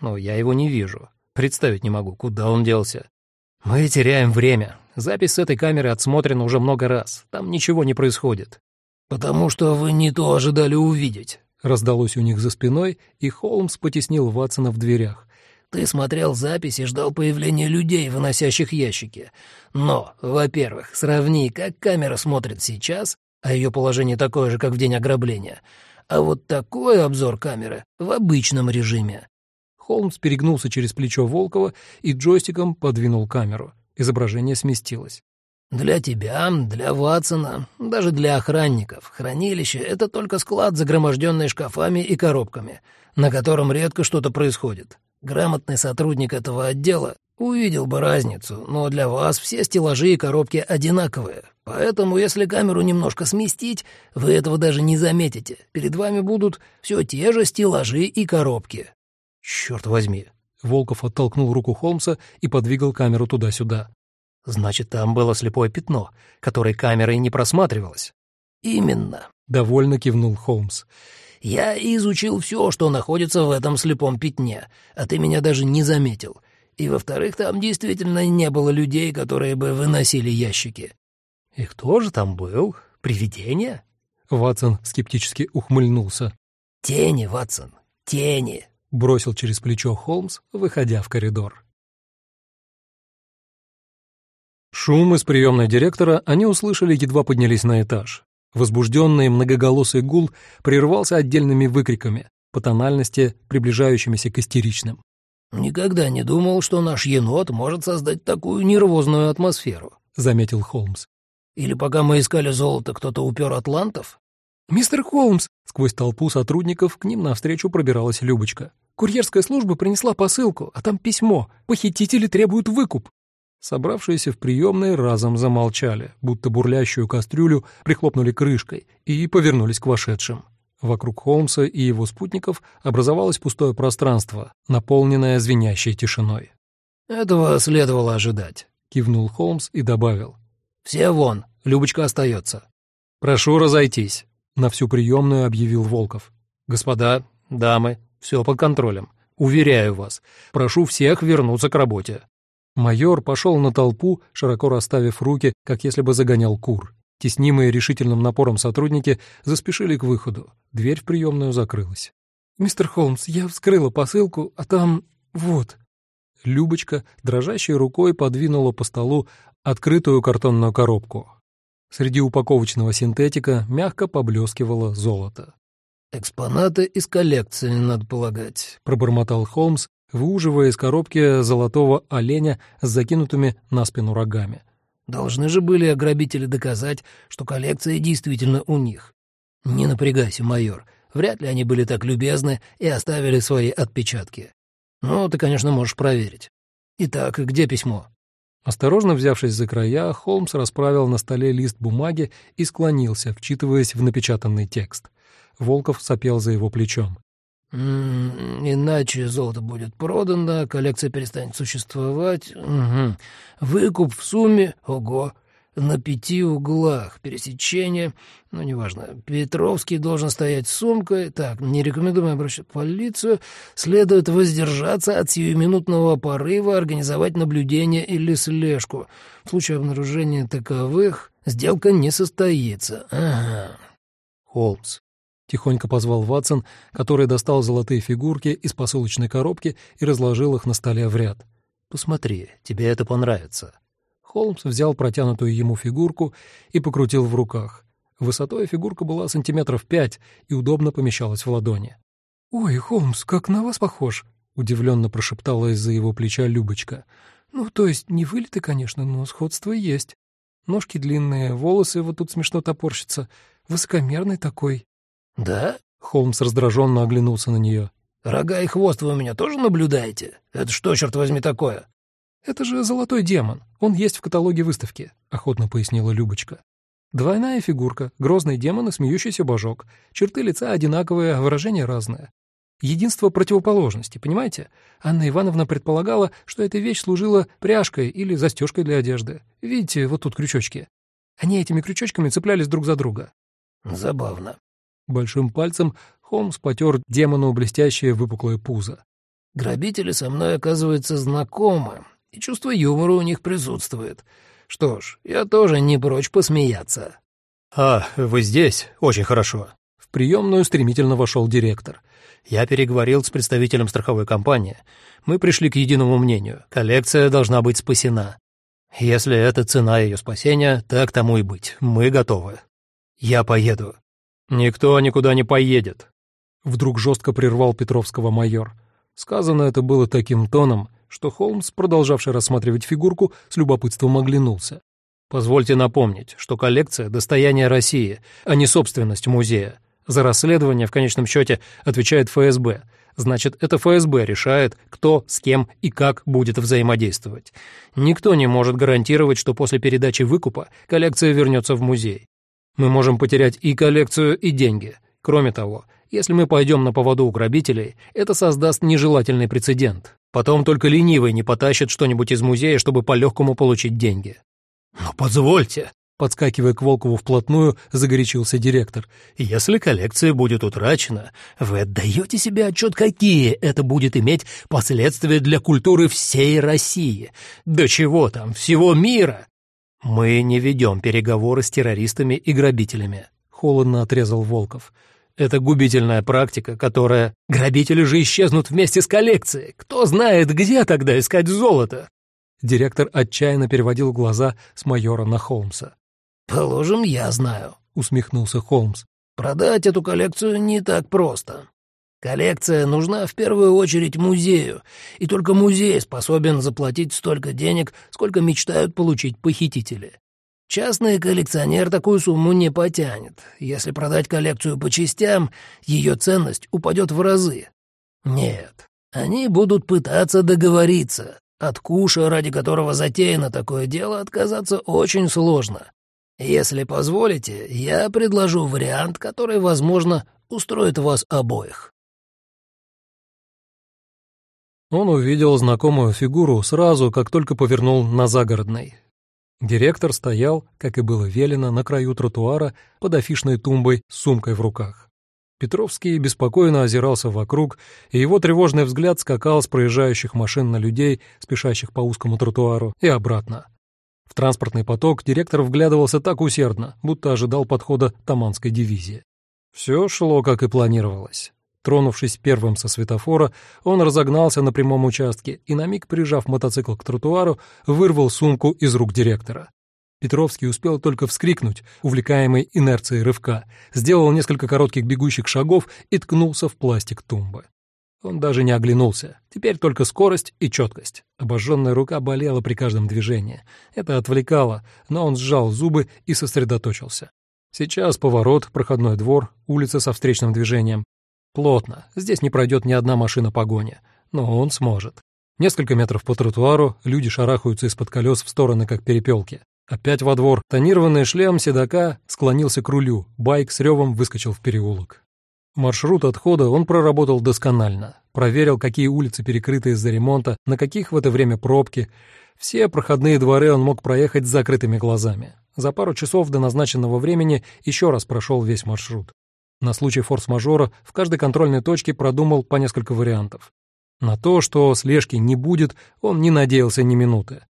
S1: Но я его не вижу. Представить не могу, куда он делся. Мы теряем время. Запись с этой камеры отсмотрена уже много раз. Там ничего не происходит.
S2: «Потому что вы не то ожидали увидеть», —
S1: раздалось у них за спиной, и Холмс потеснил Ватсона в дверях.
S2: «Ты смотрел запись и ждал появления людей, выносящих ящики. Но, во-первых, сравни, как камера смотрит сейчас, а ее положение такое же, как в день ограбления, а вот такой обзор камеры в обычном режиме».
S1: Холмс перегнулся через плечо Волкова и джойстиком подвинул камеру. Изображение сместилось.
S2: Для тебя, для Ватсона, даже для охранников хранилище — это только склад, загроможденный шкафами и коробками, на котором редко что-то происходит. Грамотный сотрудник этого отдела увидел бы разницу, но для вас все стеллажи и коробки одинаковые. Поэтому, если камеру немножко сместить, вы этого даже не заметите. Перед вами будут все те же стеллажи и коробки.
S3: Черт возьми.
S1: Волков оттолкнул руку Холмса и подвигал камеру туда-сюда.
S3: «Значит, там было слепое пятно, которое камерой не просматривалось».
S2: «Именно», —
S1: довольно кивнул Холмс.
S2: «Я изучил все, что находится в этом слепом пятне, а ты меня даже не заметил. И, во-вторых, там действительно не было людей, которые бы выносили ящики».
S3: «И кто же там был? Привидение?»
S1: Ватсон скептически ухмыльнулся.
S2: «Тени, Ватсон, тени», —
S1: бросил через плечо Холмс, выходя в коридор. Шум из приемной директора они услышали, едва поднялись на этаж. Возбужденный многоголосый гул прервался отдельными выкриками, по тональности, приближающимися к истеричным.
S2: «Никогда не думал, что наш енот может создать такую нервозную атмосферу», — заметил Холмс. «Или пока мы искали золото, кто-то упер атлантов?»
S1: «Мистер Холмс!» — сквозь толпу сотрудников к ним навстречу пробиралась Любочка. «Курьерская служба принесла посылку, а там письмо. Похитители требуют выкуп». Собравшиеся в приемной разом замолчали, будто бурлящую кастрюлю прихлопнули крышкой и повернулись к вошедшим. Вокруг Холмса и его спутников образовалось пустое пространство, наполненное звенящей тишиной.
S2: «Этого следовало ожидать», — кивнул Холмс и добавил. «Все вон, Любочка остается».
S1: «Прошу разойтись», — на всю приемную объявил Волков.
S3: «Господа, дамы, все под контролем. Уверяю вас, прошу всех вернуться к работе».
S1: Майор пошел на толпу, широко расставив руки, как если бы загонял кур. Теснимые решительным напором сотрудники заспешили к выходу. Дверь в приемную закрылась. «Мистер Холмс, я вскрыла посылку, а там... вот...» Любочка дрожащей рукой подвинула по столу открытую картонную коробку. Среди упаковочного синтетика мягко поблескивало золото.
S2: «Экспонаты из коллекции, надо полагать», —
S1: пробормотал Холмс, выуживая из коробки золотого оленя с закинутыми на спину рогами.
S2: Должны же были ограбители доказать, что коллекция действительно у них. Не напрягайся, майор. Вряд ли они были так любезны и оставили свои отпечатки. Ну, ты, конечно, можешь проверить. Итак, где письмо?
S1: Осторожно взявшись за края, Холмс расправил на столе лист бумаги и склонился, вчитываясь в напечатанный текст. Волков сопел за его плечом.
S2: Иначе золото будет продано, коллекция перестанет существовать. Угу. Выкуп в сумме, ого, на пяти углах, пересечение, ну, неважно. Петровский должен стоять с сумкой. Так, не рекомендуем обращать в полицию. Следует воздержаться от сиюминутного порыва, организовать наблюдение или слежку. В случае обнаружения таковых сделка не состоится. Ага.
S1: Холмс, Тихонько позвал Ватсон, который достал золотые фигурки из посылочной коробки и разложил их на столе в ряд.
S3: «Посмотри, тебе это понравится».
S1: Холмс взял протянутую ему фигурку и покрутил в руках. Высотой фигурка была сантиметров пять и удобно помещалась в ладони. «Ой, Холмс, как на вас похож!» — удивленно прошептала из-за его плеча Любочка. «Ну, то есть не вылеты, конечно, но сходство есть. Ножки длинные, волосы вот тут смешно топорщатся. Высокомерный такой».
S2: «Да?»
S1: — Холмс раздраженно оглянулся на нее.
S2: «Рога и хвост вы у меня тоже наблюдаете? Это что, черт возьми, такое?»
S1: «Это же золотой демон. Он есть в каталоге выставки», — охотно пояснила Любочка. «Двойная фигурка, грозный демон и смеющийся божок. Черты лица одинаковые, выражения разные. Единство противоположности, понимаете? Анна Ивановна предполагала, что эта вещь служила пряжкой или застежкой для одежды. Видите, вот тут крючочки. Они этими крючочками цеплялись друг за друга».
S2: «Забавно»,
S1: Большим пальцем Холмс потер демону блестящее выпуклое пузо.
S2: «Грабители со мной, оказывается, знакомы, и чувство юмора у них присутствует. Что ж, я тоже не прочь посмеяться».
S3: «А, вы здесь? Очень хорошо».
S1: В приемную стремительно вошел директор.
S3: «Я переговорил с представителем страховой компании. Мы пришли к единому мнению. Коллекция должна быть спасена. Если это цена ее спасения, так тому и быть. Мы готовы. Я поеду.
S1: «Никто никуда не поедет», — вдруг жестко прервал Петровского майор. Сказано это было таким тоном, что Холмс, продолжавший рассматривать фигурку, с любопытством оглянулся. «Позвольте напомнить, что коллекция — достояние России, а не собственность музея. За расследование, в конечном счете, отвечает ФСБ. Значит, это ФСБ решает, кто, с кем и как будет взаимодействовать. Никто не может гарантировать, что после передачи выкупа коллекция вернется в музей. Мы можем потерять и коллекцию, и деньги. Кроме того, если мы пойдем на поводу у грабителей, это создаст нежелательный прецедент.
S3: Потом только ленивый не потащит что-нибудь из музея, чтобы по-легкому получить деньги. «Но позвольте», — подскакивая к Волкову вплотную, загорячился директор, «если коллекция будет утрачена, вы отдаете себе отчет, какие это будет иметь последствия для культуры всей России? Да чего там, всего мира?» «Мы не ведем переговоры с террористами и грабителями», — холодно отрезал Волков. Это губительная практика, которая... Грабители же исчезнут вместе с коллекцией. Кто знает, где тогда искать золото?» Директор отчаянно переводил глаза с майора на Холмса.
S2: «Положим, я знаю», —
S3: усмехнулся Холмс.
S2: «Продать эту коллекцию не так просто. Коллекция нужна в первую очередь музею, и только музей способен заплатить столько денег, сколько мечтают получить похитители. Частный коллекционер такую сумму не потянет. Если продать коллекцию по частям, ее ценность упадет в разы. Нет, они будут пытаться договориться. От куша, ради которого затеяно такое дело, отказаться очень сложно. Если позволите, я предложу вариант, который, возможно, устроит вас обоих.
S1: Он увидел знакомую фигуру сразу, как только повернул на загородный. Директор стоял, как и было велено, на краю тротуара под афишной тумбой с сумкой в руках. Петровский беспокойно озирался вокруг, и его тревожный взгляд скакал с проезжающих машин на людей, спешащих по узкому тротуару, и обратно. В транспортный поток директор вглядывался так усердно, будто ожидал подхода Таманской дивизии. Все шло, как и планировалось. Тронувшись первым со светофора, он разогнался на прямом участке и, на миг прижав мотоцикл к тротуару, вырвал сумку из рук директора. Петровский успел только вскрикнуть, увлекаемый инерцией рывка, сделал несколько коротких бегущих шагов и ткнулся в пластик тумбы. Он даже не оглянулся. Теперь только скорость и четкость. Обожженная рука болела при каждом движении. Это отвлекало, но он сжал зубы и сосредоточился. Сейчас поворот, проходной двор, улица со встречным движением. Плотно, здесь не пройдет ни одна машина погони, но он сможет. Несколько метров по тротуару, люди шарахаются из-под колес в стороны, как перепелки. Опять во двор. Тонированный шлем седока склонился к рулю, байк с ревом выскочил в переулок. Маршрут отхода он проработал досконально. Проверил, какие улицы перекрыты из-за ремонта, на каких в это время пробки. Все проходные дворы он мог проехать с закрытыми глазами. За пару часов до назначенного времени еще раз прошел весь маршрут. На случай форс-мажора в каждой контрольной точке продумал по несколько вариантов. На то, что слежки не будет, он не надеялся ни минуты.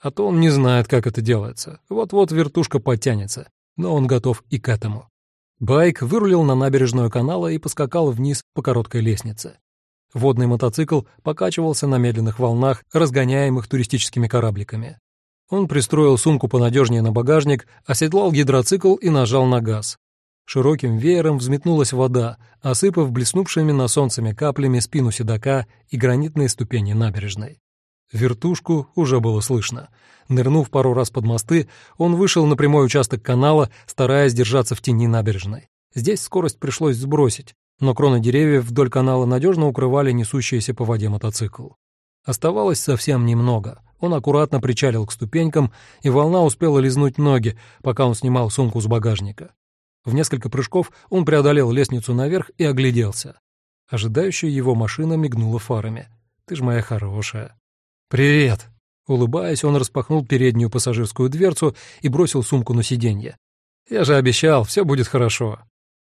S1: А то он не знает, как это делается. Вот-вот вертушка подтянется, но он готов и к этому. Байк вырулил на набережную канала и поскакал вниз по короткой лестнице. Водный мотоцикл покачивался на медленных волнах, разгоняемых туристическими корабликами. Он пристроил сумку понадежнее на багажник, оседлал гидроцикл и нажал на газ. Широким веером взметнулась вода, осыпав блеснувшими на солнцами каплями спину седока и гранитные ступени набережной. Вертушку уже было слышно. Нырнув пару раз под мосты, он вышел на прямой участок канала, стараясь держаться в тени набережной. Здесь скорость пришлось сбросить, но кроны деревьев вдоль канала надежно укрывали несущийся по воде мотоцикл. Оставалось совсем немного. Он аккуратно причалил к ступенькам, и волна успела лизнуть ноги, пока он снимал сумку с багажника. В несколько прыжков он преодолел лестницу наверх и огляделся. Ожидающая его машина мигнула фарами. «Ты ж моя хорошая». «Привет!» Улыбаясь, он распахнул переднюю пассажирскую дверцу и бросил сумку на сиденье. «Я же обещал, все будет хорошо».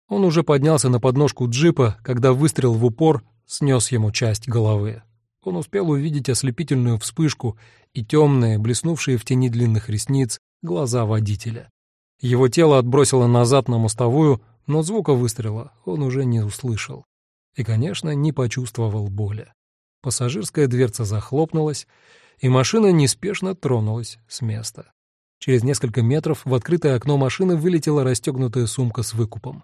S1: Он уже поднялся на подножку джипа, когда выстрел в упор снес ему часть головы. Он успел увидеть ослепительную вспышку и темные, блеснувшие в тени длинных ресниц, глаза водителя. Его тело отбросило назад на мостовую, но звука выстрела он уже не услышал. И, конечно, не почувствовал боли. Пассажирская дверца захлопнулась, и машина неспешно тронулась с места. Через несколько метров в открытое окно машины вылетела расстегнутая сумка с выкупом.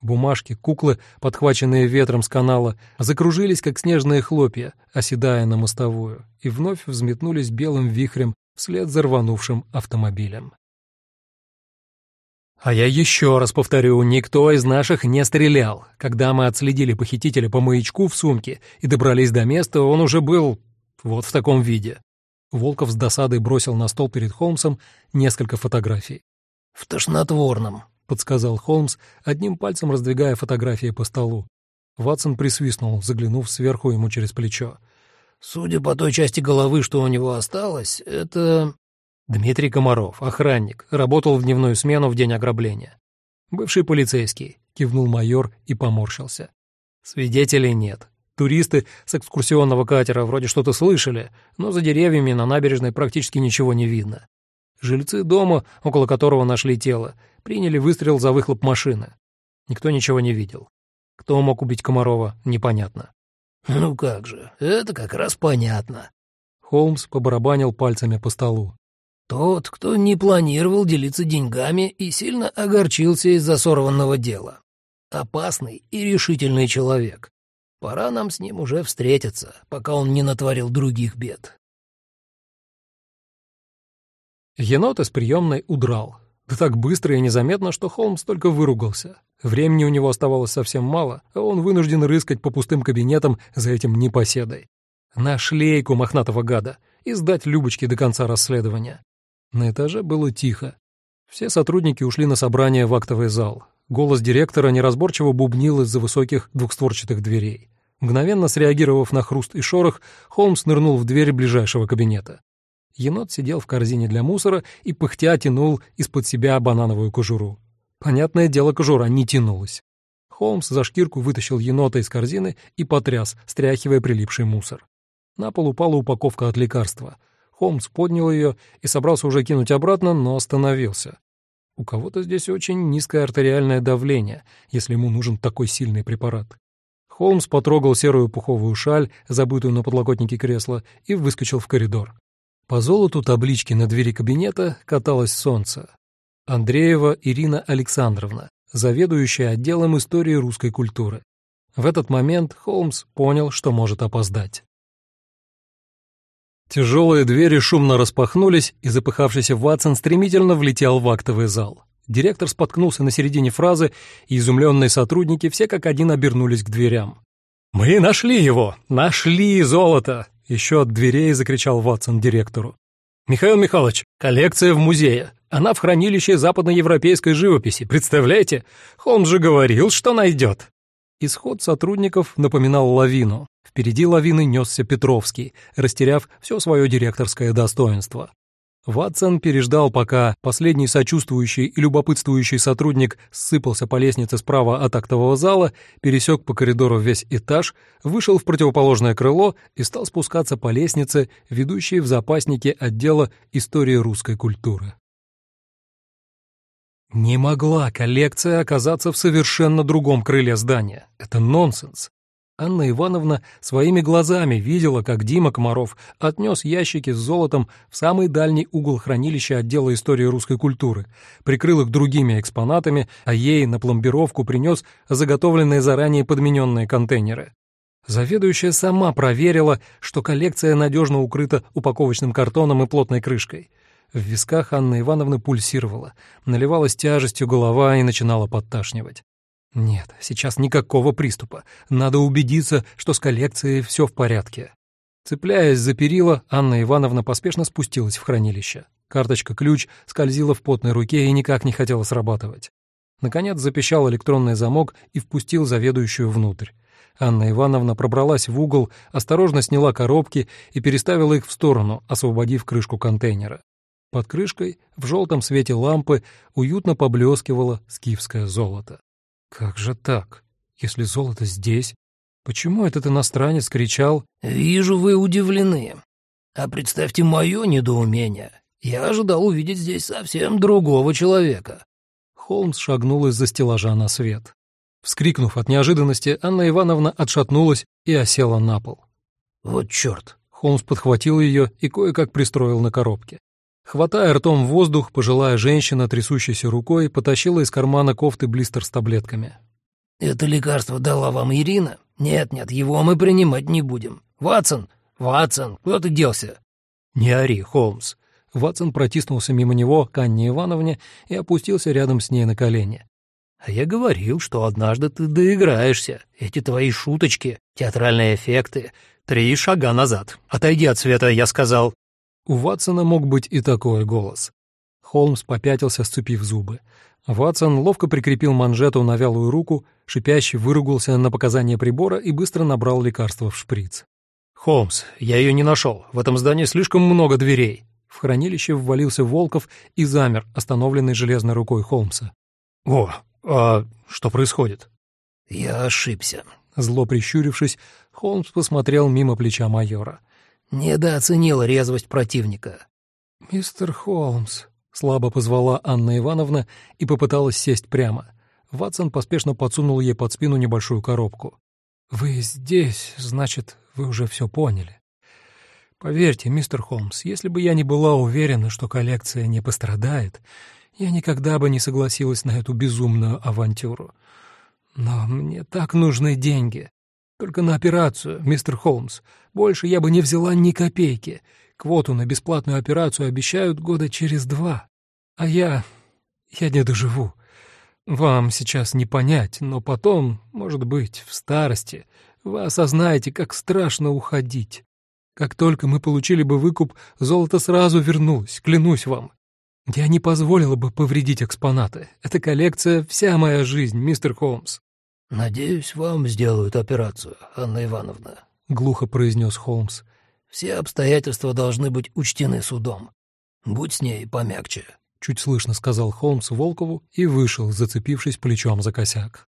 S1: Бумажки, куклы, подхваченные ветром с канала, закружились, как снежные хлопья, оседая на мостовую, и вновь взметнулись белым вихрем вслед за рванувшим автомобилем. А я еще раз повторю, никто из наших не стрелял. Когда мы отследили похитителя по маячку в сумке и добрались до места, он уже был вот в таком виде. Волков с досадой бросил на стол перед Холмсом несколько фотографий.
S2: «В тошнотворном», —
S1: подсказал Холмс, одним пальцем раздвигая фотографии по столу. Ватсон присвистнул, заглянув сверху ему через плечо.
S2: Судя по той части головы, что у него осталось, это...»
S3: Дмитрий Комаров, охранник, работал в дневную смену в день ограбления. «Бывший полицейский», — кивнул майор и поморщился. «Свидетелей нет. Туристы с экскурсионного катера вроде что-то слышали, но за деревьями на набережной практически ничего не видно. Жильцы дома, около которого нашли тело, приняли выстрел за выхлоп машины. Никто ничего не видел. Кто мог убить Комарова, непонятно.
S2: «Ну как же, это как раз понятно».
S1: Холмс побарабанил пальцами по столу.
S2: «Тот, кто не планировал делиться деньгами и сильно огорчился из-за сорванного дела. Опасный и решительный человек. Пора нам с ним уже встретиться, пока он не натворил других бед».
S1: Енот из приемной удрал. Да так быстро и незаметно, что Холмс только выругался. Времени у него оставалось совсем мало, а он вынужден рыскать по пустым кабинетам за этим непоседой. На шлейку мохнатого гада и сдать Любочке до конца расследования. На этаже было тихо. Все сотрудники ушли на собрание в актовый зал. Голос директора неразборчиво бубнил из-за высоких двухстворчатых дверей. Мгновенно среагировав на хруст и шорох, Холмс нырнул в дверь ближайшего кабинета. Енот сидел в корзине для мусора и пыхтя тянул из-под себя банановую кожуру. Понятное дело, кожура не тянулась. Холмс за шкирку вытащил енота из корзины и потряс, стряхивая прилипший мусор. На пол упала упаковка от лекарства. Холмс поднял ее и собрался уже кинуть обратно, но остановился. У кого-то здесь очень низкое артериальное давление, если ему нужен такой сильный препарат. Холмс потрогал серую пуховую шаль, забытую на подлокотнике кресла, и выскочил в коридор. По золоту таблички на двери кабинета каталось солнце. Андреева Ирина Александровна, заведующая отделом истории русской культуры. В этот момент Холмс понял, что может опоздать. Тяжелые двери шумно распахнулись, и запыхавшийся Ватсон стремительно влетел в актовый зал. Директор споткнулся на середине фразы, и изумленные сотрудники все как один обернулись к дверям. «Мы нашли его! Нашли золото!» Еще от дверей закричал Ватсон директору. «Михаил Михайлович, коллекция в музее. Она в хранилище западноевропейской живописи, представляете? Холмс же говорил, что найдет. Исход сотрудников напоминал лавину. Впереди лавины несся Петровский, растеряв все свое директорское достоинство. Ватсон переждал, пока последний сочувствующий и любопытствующий сотрудник сыпался по лестнице справа от актового зала, пересек по коридору весь этаж, вышел в противоположное крыло и стал спускаться по лестнице, ведущей в запасники отдела истории русской культуры. Не могла коллекция оказаться в совершенно другом крыле здания. Это нонсенс. Анна Ивановна своими глазами видела, как Дима Комаров отнес ящики с золотом в самый дальний угол хранилища отдела истории русской культуры, прикрыл их другими экспонатами, а ей на пломбировку принес заготовленные заранее подмененные контейнеры. Заведующая сама проверила, что коллекция надежно укрыта упаковочным картоном и плотной крышкой. В висках Анны Ивановны пульсировала, наливалась тяжестью голова и начинала подташнивать. Нет, сейчас никакого приступа. Надо убедиться, что с коллекцией все в порядке. Цепляясь за перила, Анна Ивановна поспешно спустилась в хранилище. Карточка-ключ скользила в потной руке и никак не хотела срабатывать. Наконец запищал электронный замок и впустил заведующую внутрь. Анна Ивановна пробралась в угол, осторожно сняла коробки и переставила их в сторону, освободив крышку контейнера. Под крышкой, в желтом свете лампы, уютно поблескивало скифское золото. Как же так? Если золото здесь, почему этот иностранец кричал
S2: «Вижу, вы удивлены. А представьте мое недоумение. Я ожидал увидеть здесь совсем другого человека».
S1: Холмс шагнул из-за стеллажа на свет. Вскрикнув от неожиданности, Анна Ивановна отшатнулась и осела на пол.
S2: «Вот черт!»
S1: Холмс подхватил ее и кое-как пристроил на коробке. Хватая ртом воздух, пожилая женщина, трясущейся рукой, потащила из кармана кофты блистер с таблетками.
S2: «Это лекарство дала вам Ирина? Нет-нет, его мы принимать не будем. Ватсон! Ватсон, куда ты делся?»
S1: «Не ори, Холмс». Ватсон протиснулся мимо него к Анне Ивановне и опустился рядом с ней на колени.
S2: «А я говорил, что однажды ты доиграешься. Эти твои шуточки, театральные эффекты. Три шага назад. Отойди от света, я сказал».
S1: У Ватсона мог быть и такой голос. Холмс попятился, сцепив зубы. Ватсон ловко прикрепил манжету на вялую руку, шипяще выругался на показания прибора и быстро набрал лекарство в шприц. «Холмс, я ее не нашел. В этом здании слишком много дверей». В хранилище ввалился Волков и замер, остановленный железной рукой Холмса. «О, а что происходит?»
S2: «Я ошибся».
S1: Зло прищурившись, Холмс посмотрел мимо плеча майора.
S2: «Недооценил резвость противника».
S1: «Мистер Холмс», — слабо позвала Анна Ивановна и попыталась сесть прямо. Ватсон поспешно подсунул ей под спину небольшую коробку. «Вы здесь, значит, вы уже все поняли. Поверьте, мистер Холмс, если бы я не была уверена, что коллекция не пострадает, я никогда бы не согласилась на эту безумную авантюру. Но мне так нужны деньги. Только на операцию, мистер Холмс. Больше я бы не взяла ни копейки. Квоту на бесплатную операцию обещают года через два. А я... я не доживу. Вам сейчас не понять, но потом, может быть, в старости, вы осознаете, как страшно уходить. Как только мы получили бы выкуп, золото сразу вернулось, клянусь вам. Я не позволила бы повредить экспонаты. Эта коллекция — вся моя жизнь, мистер Холмс.
S2: «Надеюсь, вам сделают операцию, Анна Ивановна», — глухо произнес Холмс. «Все обстоятельства должны быть учтены судом. Будь с ней помягче».
S1: — чуть слышно сказал Холмс Волкову и вышел, зацепившись плечом за косяк.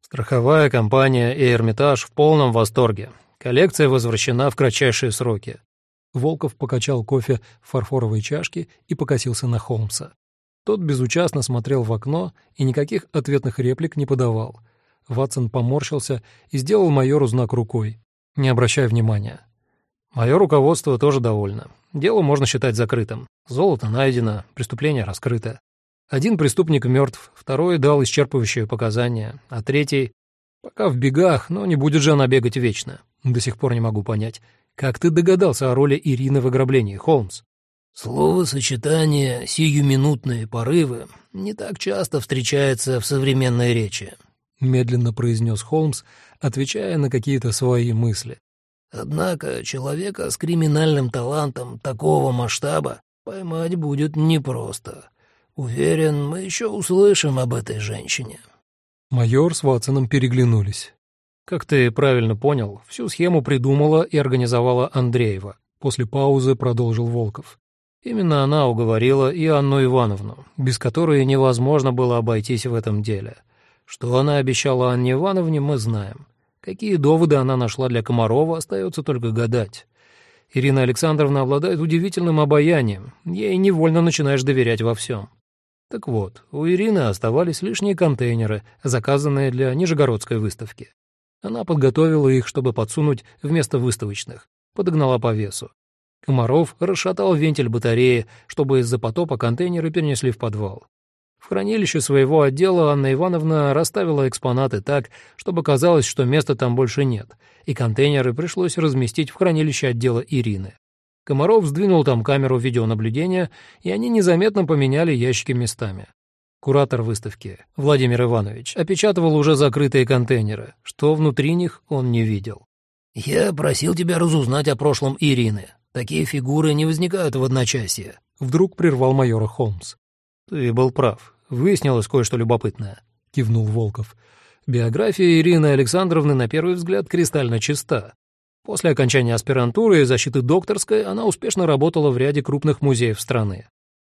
S3: Страховая компания и Эрмитаж в полном восторге. Коллекция возвращена в кратчайшие сроки.
S1: Волков покачал кофе в фарфоровой чашке и покосился на Холмса. Тот безучастно смотрел в окно и никаких ответных реплик не подавал. Ватсон поморщился и сделал майору знак рукой. «Не обращай внимания».
S3: Мое руководство тоже довольно. Дело можно считать закрытым. Золото найдено, преступление раскрыто. Один преступник мертв, второй дал исчерпывающие показания, а третий пока в бегах, но не будет же она бегать вечно. До сих пор не могу понять, как ты догадался о роли Ирины в ограблении, Холмс?
S2: Словосочетание «сиюминутные порывы» не так часто встречается в современной речи, —
S1: медленно произнес Холмс, отвечая на какие-то свои мысли.
S2: Однако человека с криминальным талантом такого масштаба поймать будет непросто. Уверен, мы еще услышим об этой женщине».
S1: Майор с Ватсоном переглянулись.
S3: «Как ты правильно понял, всю схему придумала и организовала Андреева», после паузы продолжил Волков. Именно она уговорила и Анну Ивановну, без которой невозможно было обойтись в этом деле. Что она обещала Анне Ивановне, мы знаем. Какие доводы она нашла для Комарова, остается только гадать. Ирина Александровна обладает удивительным обаянием, ей невольно начинаешь доверять во всем. Так вот, у Ирины оставались лишние контейнеры, заказанные для Нижегородской выставки. Она подготовила их, чтобы подсунуть вместо выставочных, подогнала по весу. Комаров расшатал вентиль батареи, чтобы из-за потопа контейнеры перенесли в подвал. В хранилище своего отдела Анна Ивановна расставила экспонаты так, чтобы казалось, что места там больше нет, и контейнеры пришлось разместить в хранилище отдела Ирины. Комаров сдвинул там камеру видеонаблюдения, и они незаметно поменяли ящики местами. Куратор выставки, Владимир Иванович, опечатывал уже закрытые контейнеры, что внутри них он не видел.
S2: «Я просил тебя разузнать о прошлом Ирины. Такие фигуры не возникают в одночасье», —
S1: вдруг прервал майора Холмс.
S3: «Ты был прав. Выяснилось кое-что любопытное», — кивнул Волков. «Биография Ирины Александровны на первый взгляд кристально чиста. После окончания аспирантуры и защиты докторской она успешно работала в ряде крупных музеев страны.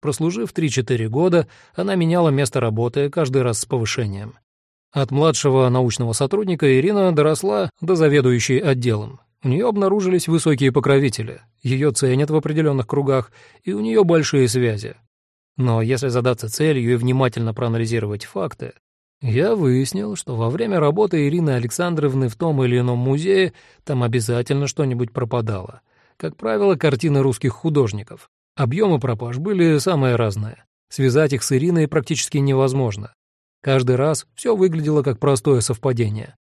S3: Прослужив 3-4 года, она меняла место работы каждый раз с повышением. От младшего научного сотрудника Ирина доросла до заведующей отделом. У нее обнаружились высокие покровители, ее ценят в определенных кругах, и у нее большие связи. Но если задаться целью и внимательно проанализировать факты, я выяснил, что во время работы Ирины Александровны в том или ином музее там обязательно что-нибудь пропадало. Как правило, картины русских художников. Объемы пропаж были самые разные. Связать их с Ириной практически невозможно. Каждый раз все выглядело как простое совпадение.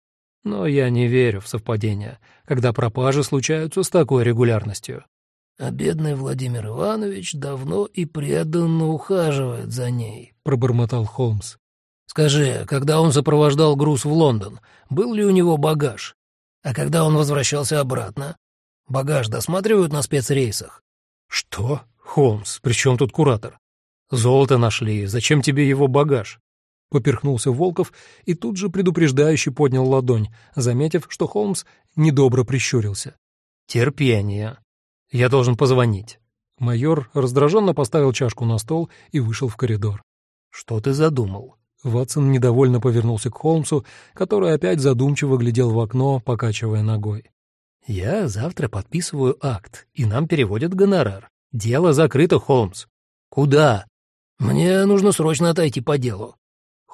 S3: Но я не верю в совпадения, когда пропажи случаются с такой регулярностью.
S2: А бедный Владимир Иванович давно и преданно ухаживает за ней», — пробормотал Холмс. «Скажи, когда он сопровождал груз в Лондон, был ли у него багаж? А когда он возвращался обратно? Багаж досматривают на спецрейсах?»
S3: «Что? Холмс, при чем тут куратор? Золото нашли, зачем тебе его багаж?»
S1: Поперхнулся Волков и тут же предупреждающе поднял ладонь, заметив, что Холмс недобро прищурился.
S3: «Терпение. Я должен позвонить».
S1: Майор раздраженно поставил чашку на стол и вышел в коридор.
S3: «Что ты задумал?»
S1: Ватсон недовольно повернулся к Холмсу, который опять задумчиво глядел в окно, покачивая ногой.
S3: «Я завтра подписываю акт, и нам переводят гонорар. Дело закрыто, Холмс. Куда?»
S2: «Мне нужно срочно отойти по делу».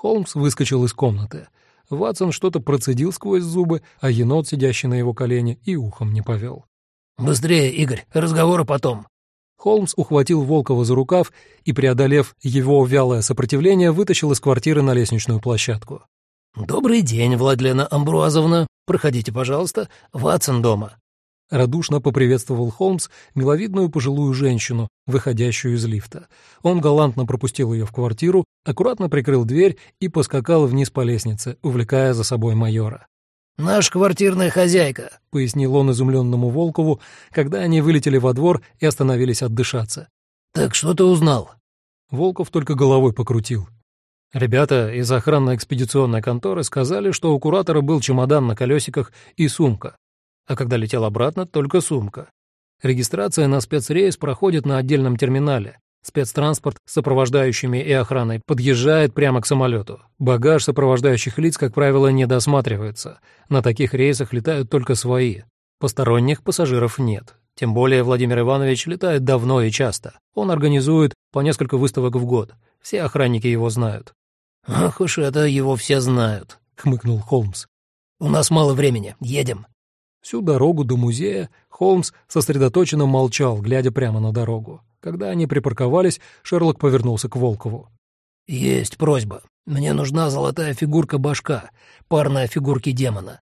S1: Холмс выскочил из комнаты. Ватсон что-то процедил сквозь зубы, а енот, сидящий на его колене, и ухом не повел.
S2: «Быстрее, Игорь, разговоры потом».
S1: Холмс ухватил Волкова за рукав и, преодолев его вялое сопротивление, вытащил из квартиры на лестничную площадку.
S2: «Добрый день, Владлена Амбруазовна. Проходите, пожалуйста. Ватсон дома».
S1: Радушно поприветствовал Холмс миловидную пожилую женщину, выходящую из лифта. Он галантно пропустил ее в квартиру, аккуратно прикрыл дверь и поскакал вниз по лестнице, увлекая за собой майора.
S2: «Наша квартирная хозяйка», —
S1: пояснил он изумленному Волкову, когда они вылетели во двор и остановились отдышаться.
S2: «Так что ты узнал?»
S1: Волков только головой покрутил. Ребята из охранно-экспедиционной конторы сказали, что у куратора был чемодан на колесиках и сумка, а когда летел обратно, только сумка. Регистрация на спецрейс проходит на отдельном терминале. Спецтранспорт с сопровождающими и охраной подъезжает прямо к самолету. Багаж сопровождающих лиц, как правило, не досматривается. На таких рейсах летают только свои. Посторонних пассажиров нет. Тем более Владимир Иванович летает давно и часто. Он организует по несколько выставок в год. Все охранники его знают.
S2: «Ах уж это его все знают», — хмыкнул Холмс. «У нас мало времени. Едем».
S1: Всю дорогу до музея Холмс сосредоточенно молчал, глядя прямо на дорогу. Когда они припарковались, Шерлок повернулся к Волкову.
S2: «Есть просьба. Мне нужна золотая фигурка башка, парная фигурки демона».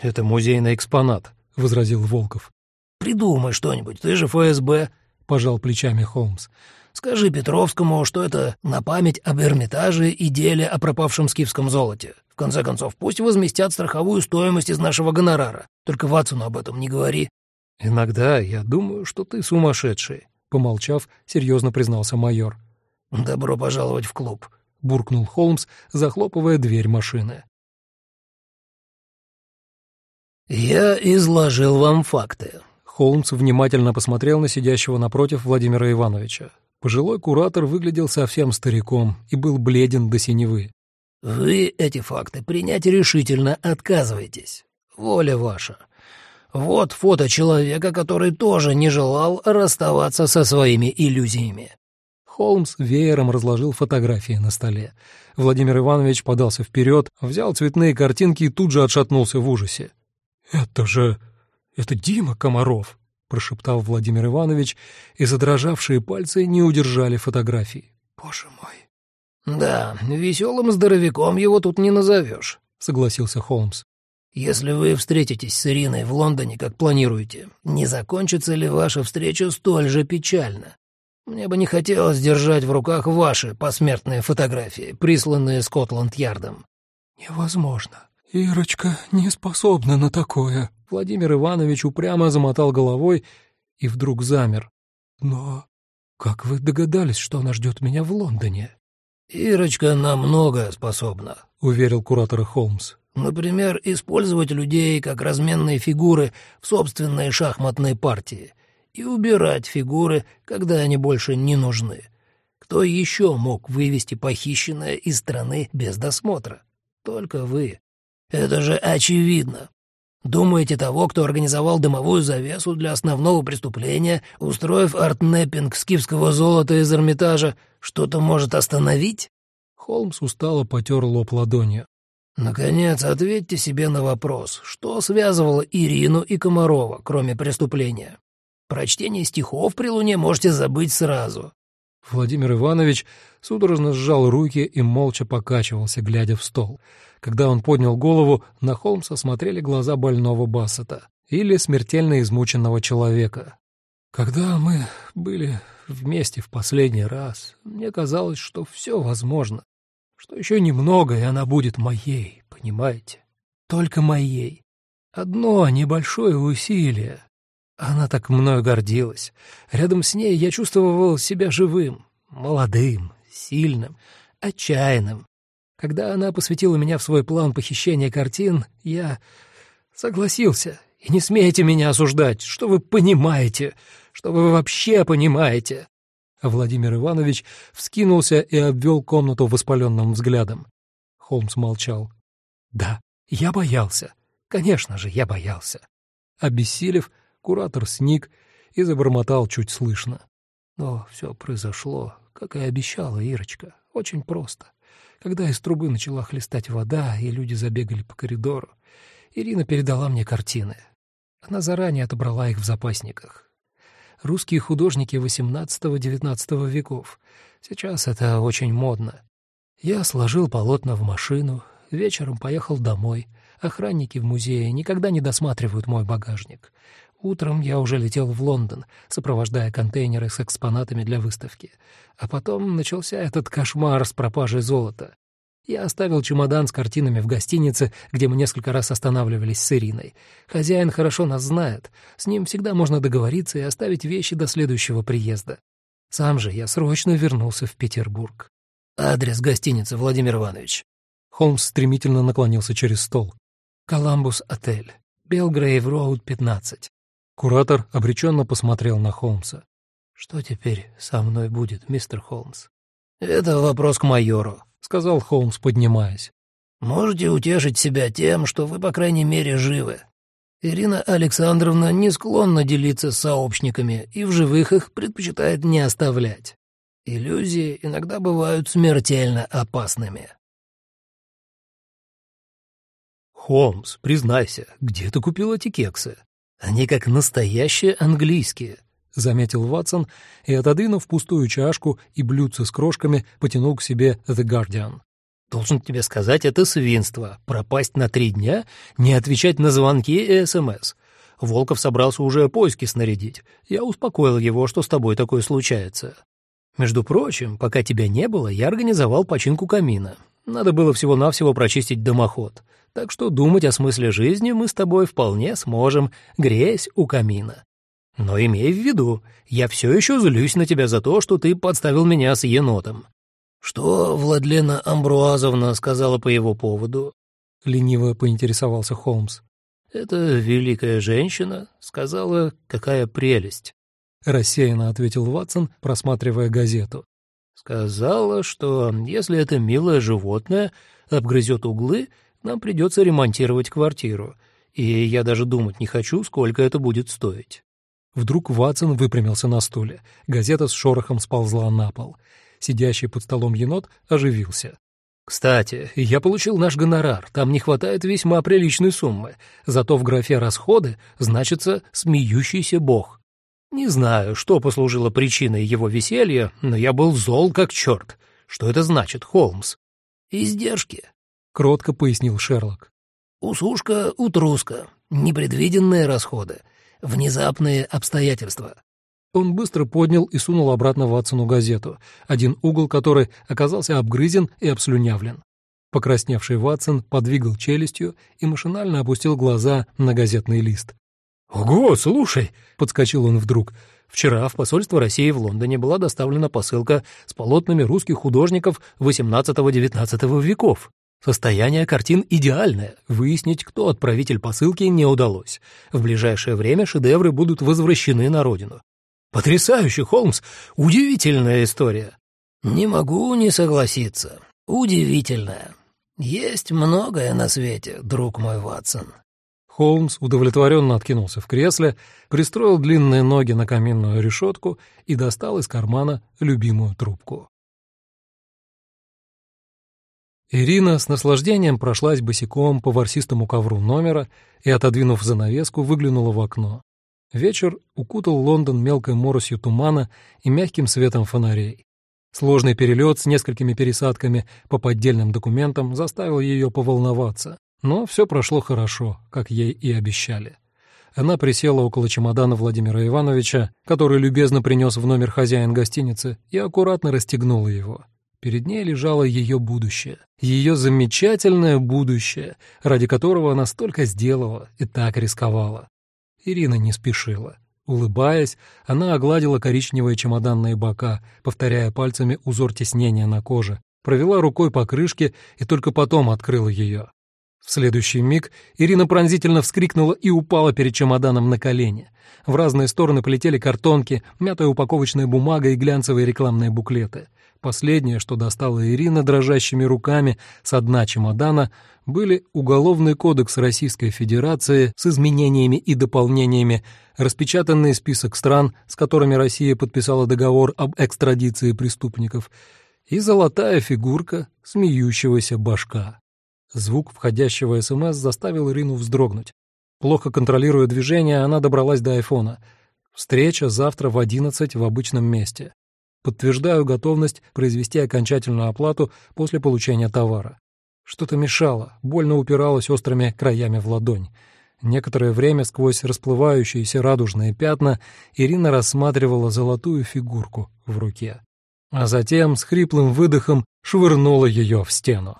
S1: «Это музейный экспонат», — возразил Волков.
S2: «Придумай что-нибудь, ты же ФСБ», — пожал плечами Холмс. «Скажи Петровскому, что это на память об Эрмитаже и деле о пропавшем скифском золоте. В конце концов, пусть возместят страховую стоимость из нашего гонорара. Только Ватсону об этом не говори».
S1: «Иногда я думаю, что ты сумасшедший», — помолчав, серьезно признался майор.
S2: «Добро пожаловать в клуб», —
S1: буркнул Холмс, захлопывая дверь машины.
S2: «Я изложил вам факты».
S1: Холмс внимательно посмотрел на сидящего напротив Владимира Ивановича. Пожилой куратор выглядел совсем стариком и был бледен до синевы.
S2: Вы эти факты принять решительно отказываетесь. Воля ваша. Вот фото человека, который тоже не желал расставаться со своими иллюзиями.
S1: Холмс веером разложил фотографии на столе. Владимир Иванович подался вперед, взял цветные картинки и тут же отшатнулся в ужасе. «Это же... это Дима Комаров!» — прошептал Владимир Иванович, и задрожавшие пальцы не удержали фотографии. «Боже мой!»
S2: «Да, веселым здоровяком его тут не назовешь», — согласился Холмс. «Если вы встретитесь с Ириной в Лондоне, как планируете, не закончится ли ваша встреча столь же печально? Мне бы не хотелось держать в руках ваши посмертные фотографии, присланные Скотланд-Ярдом».
S1: «Невозможно. Ирочка не способна на такое». Владимир Иванович упрямо замотал головой и вдруг замер. «Но как вы догадались, что она ждет меня в Лондоне?»
S2: «Ирочка на многое способна», — уверил куратор Холмс. «Например, использовать людей как разменные фигуры в собственной шахматной партии и убирать фигуры, когда они больше не нужны. Кто еще мог вывести похищенное из страны без досмотра? Только вы. Это же очевидно. Думаете, того, кто организовал дымовую завесу для основного преступления, устроив артнеппинг скифского золота из Эрмитажа, что-то может остановить?»
S1: Холмс устало потер лоб ладонью.
S2: «Наконец, ответьте себе на вопрос, что связывало Ирину и Комарова, кроме преступления? Прочтение стихов при луне можете забыть сразу».
S1: Владимир Иванович судорожно сжал руки и молча покачивался, глядя в стол. Когда он поднял голову, на Холмса смотрели глаза больного Бассета или смертельно измученного человека. «Когда мы были вместе в последний раз, мне казалось, что все возможно, что еще немного, и она будет моей, понимаете? Только моей. Одно небольшое усилие. Она так мною гордилась. Рядом с ней я чувствовал себя живым, молодым, сильным, отчаянным.
S3: Когда она посвятила меня в свой план похищения картин, я согласился. И не смейте меня осуждать, что вы понимаете, что вы вообще понимаете. Владимир Иванович вскинулся и обвел комнату воспаленным взглядом. Холмс молчал. «Да, я боялся. Конечно же, я боялся». Обессилев, куратор сник и забормотал чуть слышно. Но все произошло, как и обещала Ирочка, очень просто. Когда из трубы начала хлестать вода, и люди забегали по коридору, Ирина передала мне картины. Она заранее отобрала их в запасниках. Русские художники XVIII-XIX веков. Сейчас это очень модно. Я сложил полотна в машину, вечером поехал домой. Охранники в музее никогда не досматривают мой багажник. Утром я уже летел в Лондон, сопровождая контейнеры с экспонатами для выставки. А потом начался этот кошмар с пропажей золота. Я оставил чемодан с картинами в гостинице, где мы несколько раз останавливались с Ириной. Хозяин хорошо нас знает. С ним всегда можно договориться и оставить вещи до следующего приезда. Сам же я срочно вернулся в Петербург. Адрес гостиницы, Владимир Иванович. Холмс стремительно наклонился через стол. «Коламбус отель. Белгрейв Роуд, 15.
S1: Куратор обреченно посмотрел на Холмса.
S3: «Что теперь со мной будет, мистер Холмс?»
S2: «Это вопрос к майору», — сказал Холмс, поднимаясь. «Можете утешить себя тем, что вы, по крайней мере, живы. Ирина Александровна не склонна делиться с сообщниками и в живых их предпочитает не оставлять. Иллюзии иногда бывают смертельно опасными».
S3: «Холмс, признайся, где ты купил эти кексы?» Они как настоящие английские, — заметил Ватсон и, отодвинув пустую чашку и блюдце с крошками, потянул к себе «The Guardian». «Должен тебе сказать, это свинство. Пропасть на три дня, не отвечать на звонки и СМС. Волков собрался уже поиски снарядить. Я успокоил его, что с тобой такое случается. Между прочим, пока тебя не было, я организовал починку камина. Надо было всего-навсего прочистить дымоход. Так что думать о смысле жизни мы с тобой вполне сможем, греясь у камина. Но имей в виду, я все еще злюсь на тебя за то, что ты подставил меня с енотом».
S2: «Что Владлена Амбруазовна сказала по его поводу?»
S1: — лениво поинтересовался Холмс.
S3: «Эта великая женщина сказала, какая прелесть», —
S1: рассеянно ответил Ватсон, просматривая газету.
S3: «Сказала, что если это милое животное обгрызет углы, нам придется ремонтировать квартиру, и я даже думать не хочу, сколько это будет стоить».
S1: Вдруг Ватсон выпрямился на стуле. Газета с шорохом сползла на пол. Сидящий под столом енот оживился.
S3: «Кстати, я получил наш гонорар. Там не хватает весьма приличной суммы. Зато в графе «Расходы» значится «Смеющийся бог». Не знаю, что послужило причиной его веселья, но я был зол как черт. Что это значит, Холмс?
S2: «Издержки»,
S1: кротко пояснил Шерлок.
S2: «Усушка, утруска, непредвиденные расходы, внезапные обстоятельства».
S1: Он быстро поднял и сунул обратно Ватсону газету, один угол которой оказался обгрызен и обслюнявлен. Покрасневший Ватсон подвигал челюстью и машинально опустил глаза на газетный лист.
S3: «Ого, слушай!» — подскочил он вдруг. «Вчера в посольство России в Лондоне была доставлена посылка с полотнами русских художников XVIII-XIX веков. Состояние картин идеальное, выяснить, кто отправитель посылки, не удалось. В ближайшее время шедевры будут возвращены на родину. Потрясающе, Холмс! Удивительная история!»
S2: «Не могу не согласиться. Удивительная. Есть многое на свете, друг мой Ватсон».
S1: Холмс удовлетворенно откинулся в кресле, пристроил длинные ноги на каминную решетку и достал из кармана любимую трубку. Ирина с наслаждением прошлась босиком по ворсистому ковру номера и, отодвинув занавеску, выглянула в окно. Вечер укутал Лондон мелкой моросью тумана и мягким светом фонарей. Сложный перелет с несколькими пересадками по поддельным документам заставил ее поволноваться, но все прошло хорошо, как ей и обещали. Она присела около чемодана Владимира Ивановича, который любезно принес в номер хозяин гостиницы, и аккуратно расстегнула его. Перед ней лежало ее будущее, ее замечательное будущее, ради которого она столько сделала и так рисковала. Ирина не спешила. Улыбаясь, она огладила коричневые чемоданные бока, повторяя пальцами узор теснения на коже, провела рукой по крышке и только потом открыла ее. В следующий миг Ирина пронзительно вскрикнула и упала перед чемоданом на колени. В разные стороны полетели картонки, мятая упаковочная бумага и глянцевые рекламные буклеты. Последнее, что достала Ирина дрожащими руками с дна чемодана, были Уголовный кодекс Российской Федерации с изменениями и дополнениями, распечатанный список стран, с которыми Россия подписала договор об экстрадиции преступников, и золотая фигурка смеющегося башка. Звук входящего СМС заставил Ирину вздрогнуть. Плохо контролируя движение, она добралась до айфона. Встреча завтра в 11 в обычном месте. Подтверждаю готовность произвести окончательную оплату после получения товара. Что-то мешало, больно упиралось острыми краями в ладонь. Некоторое время сквозь расплывающиеся радужные пятна Ирина рассматривала золотую фигурку в руке. А затем с хриплым выдохом швырнула ее в стену.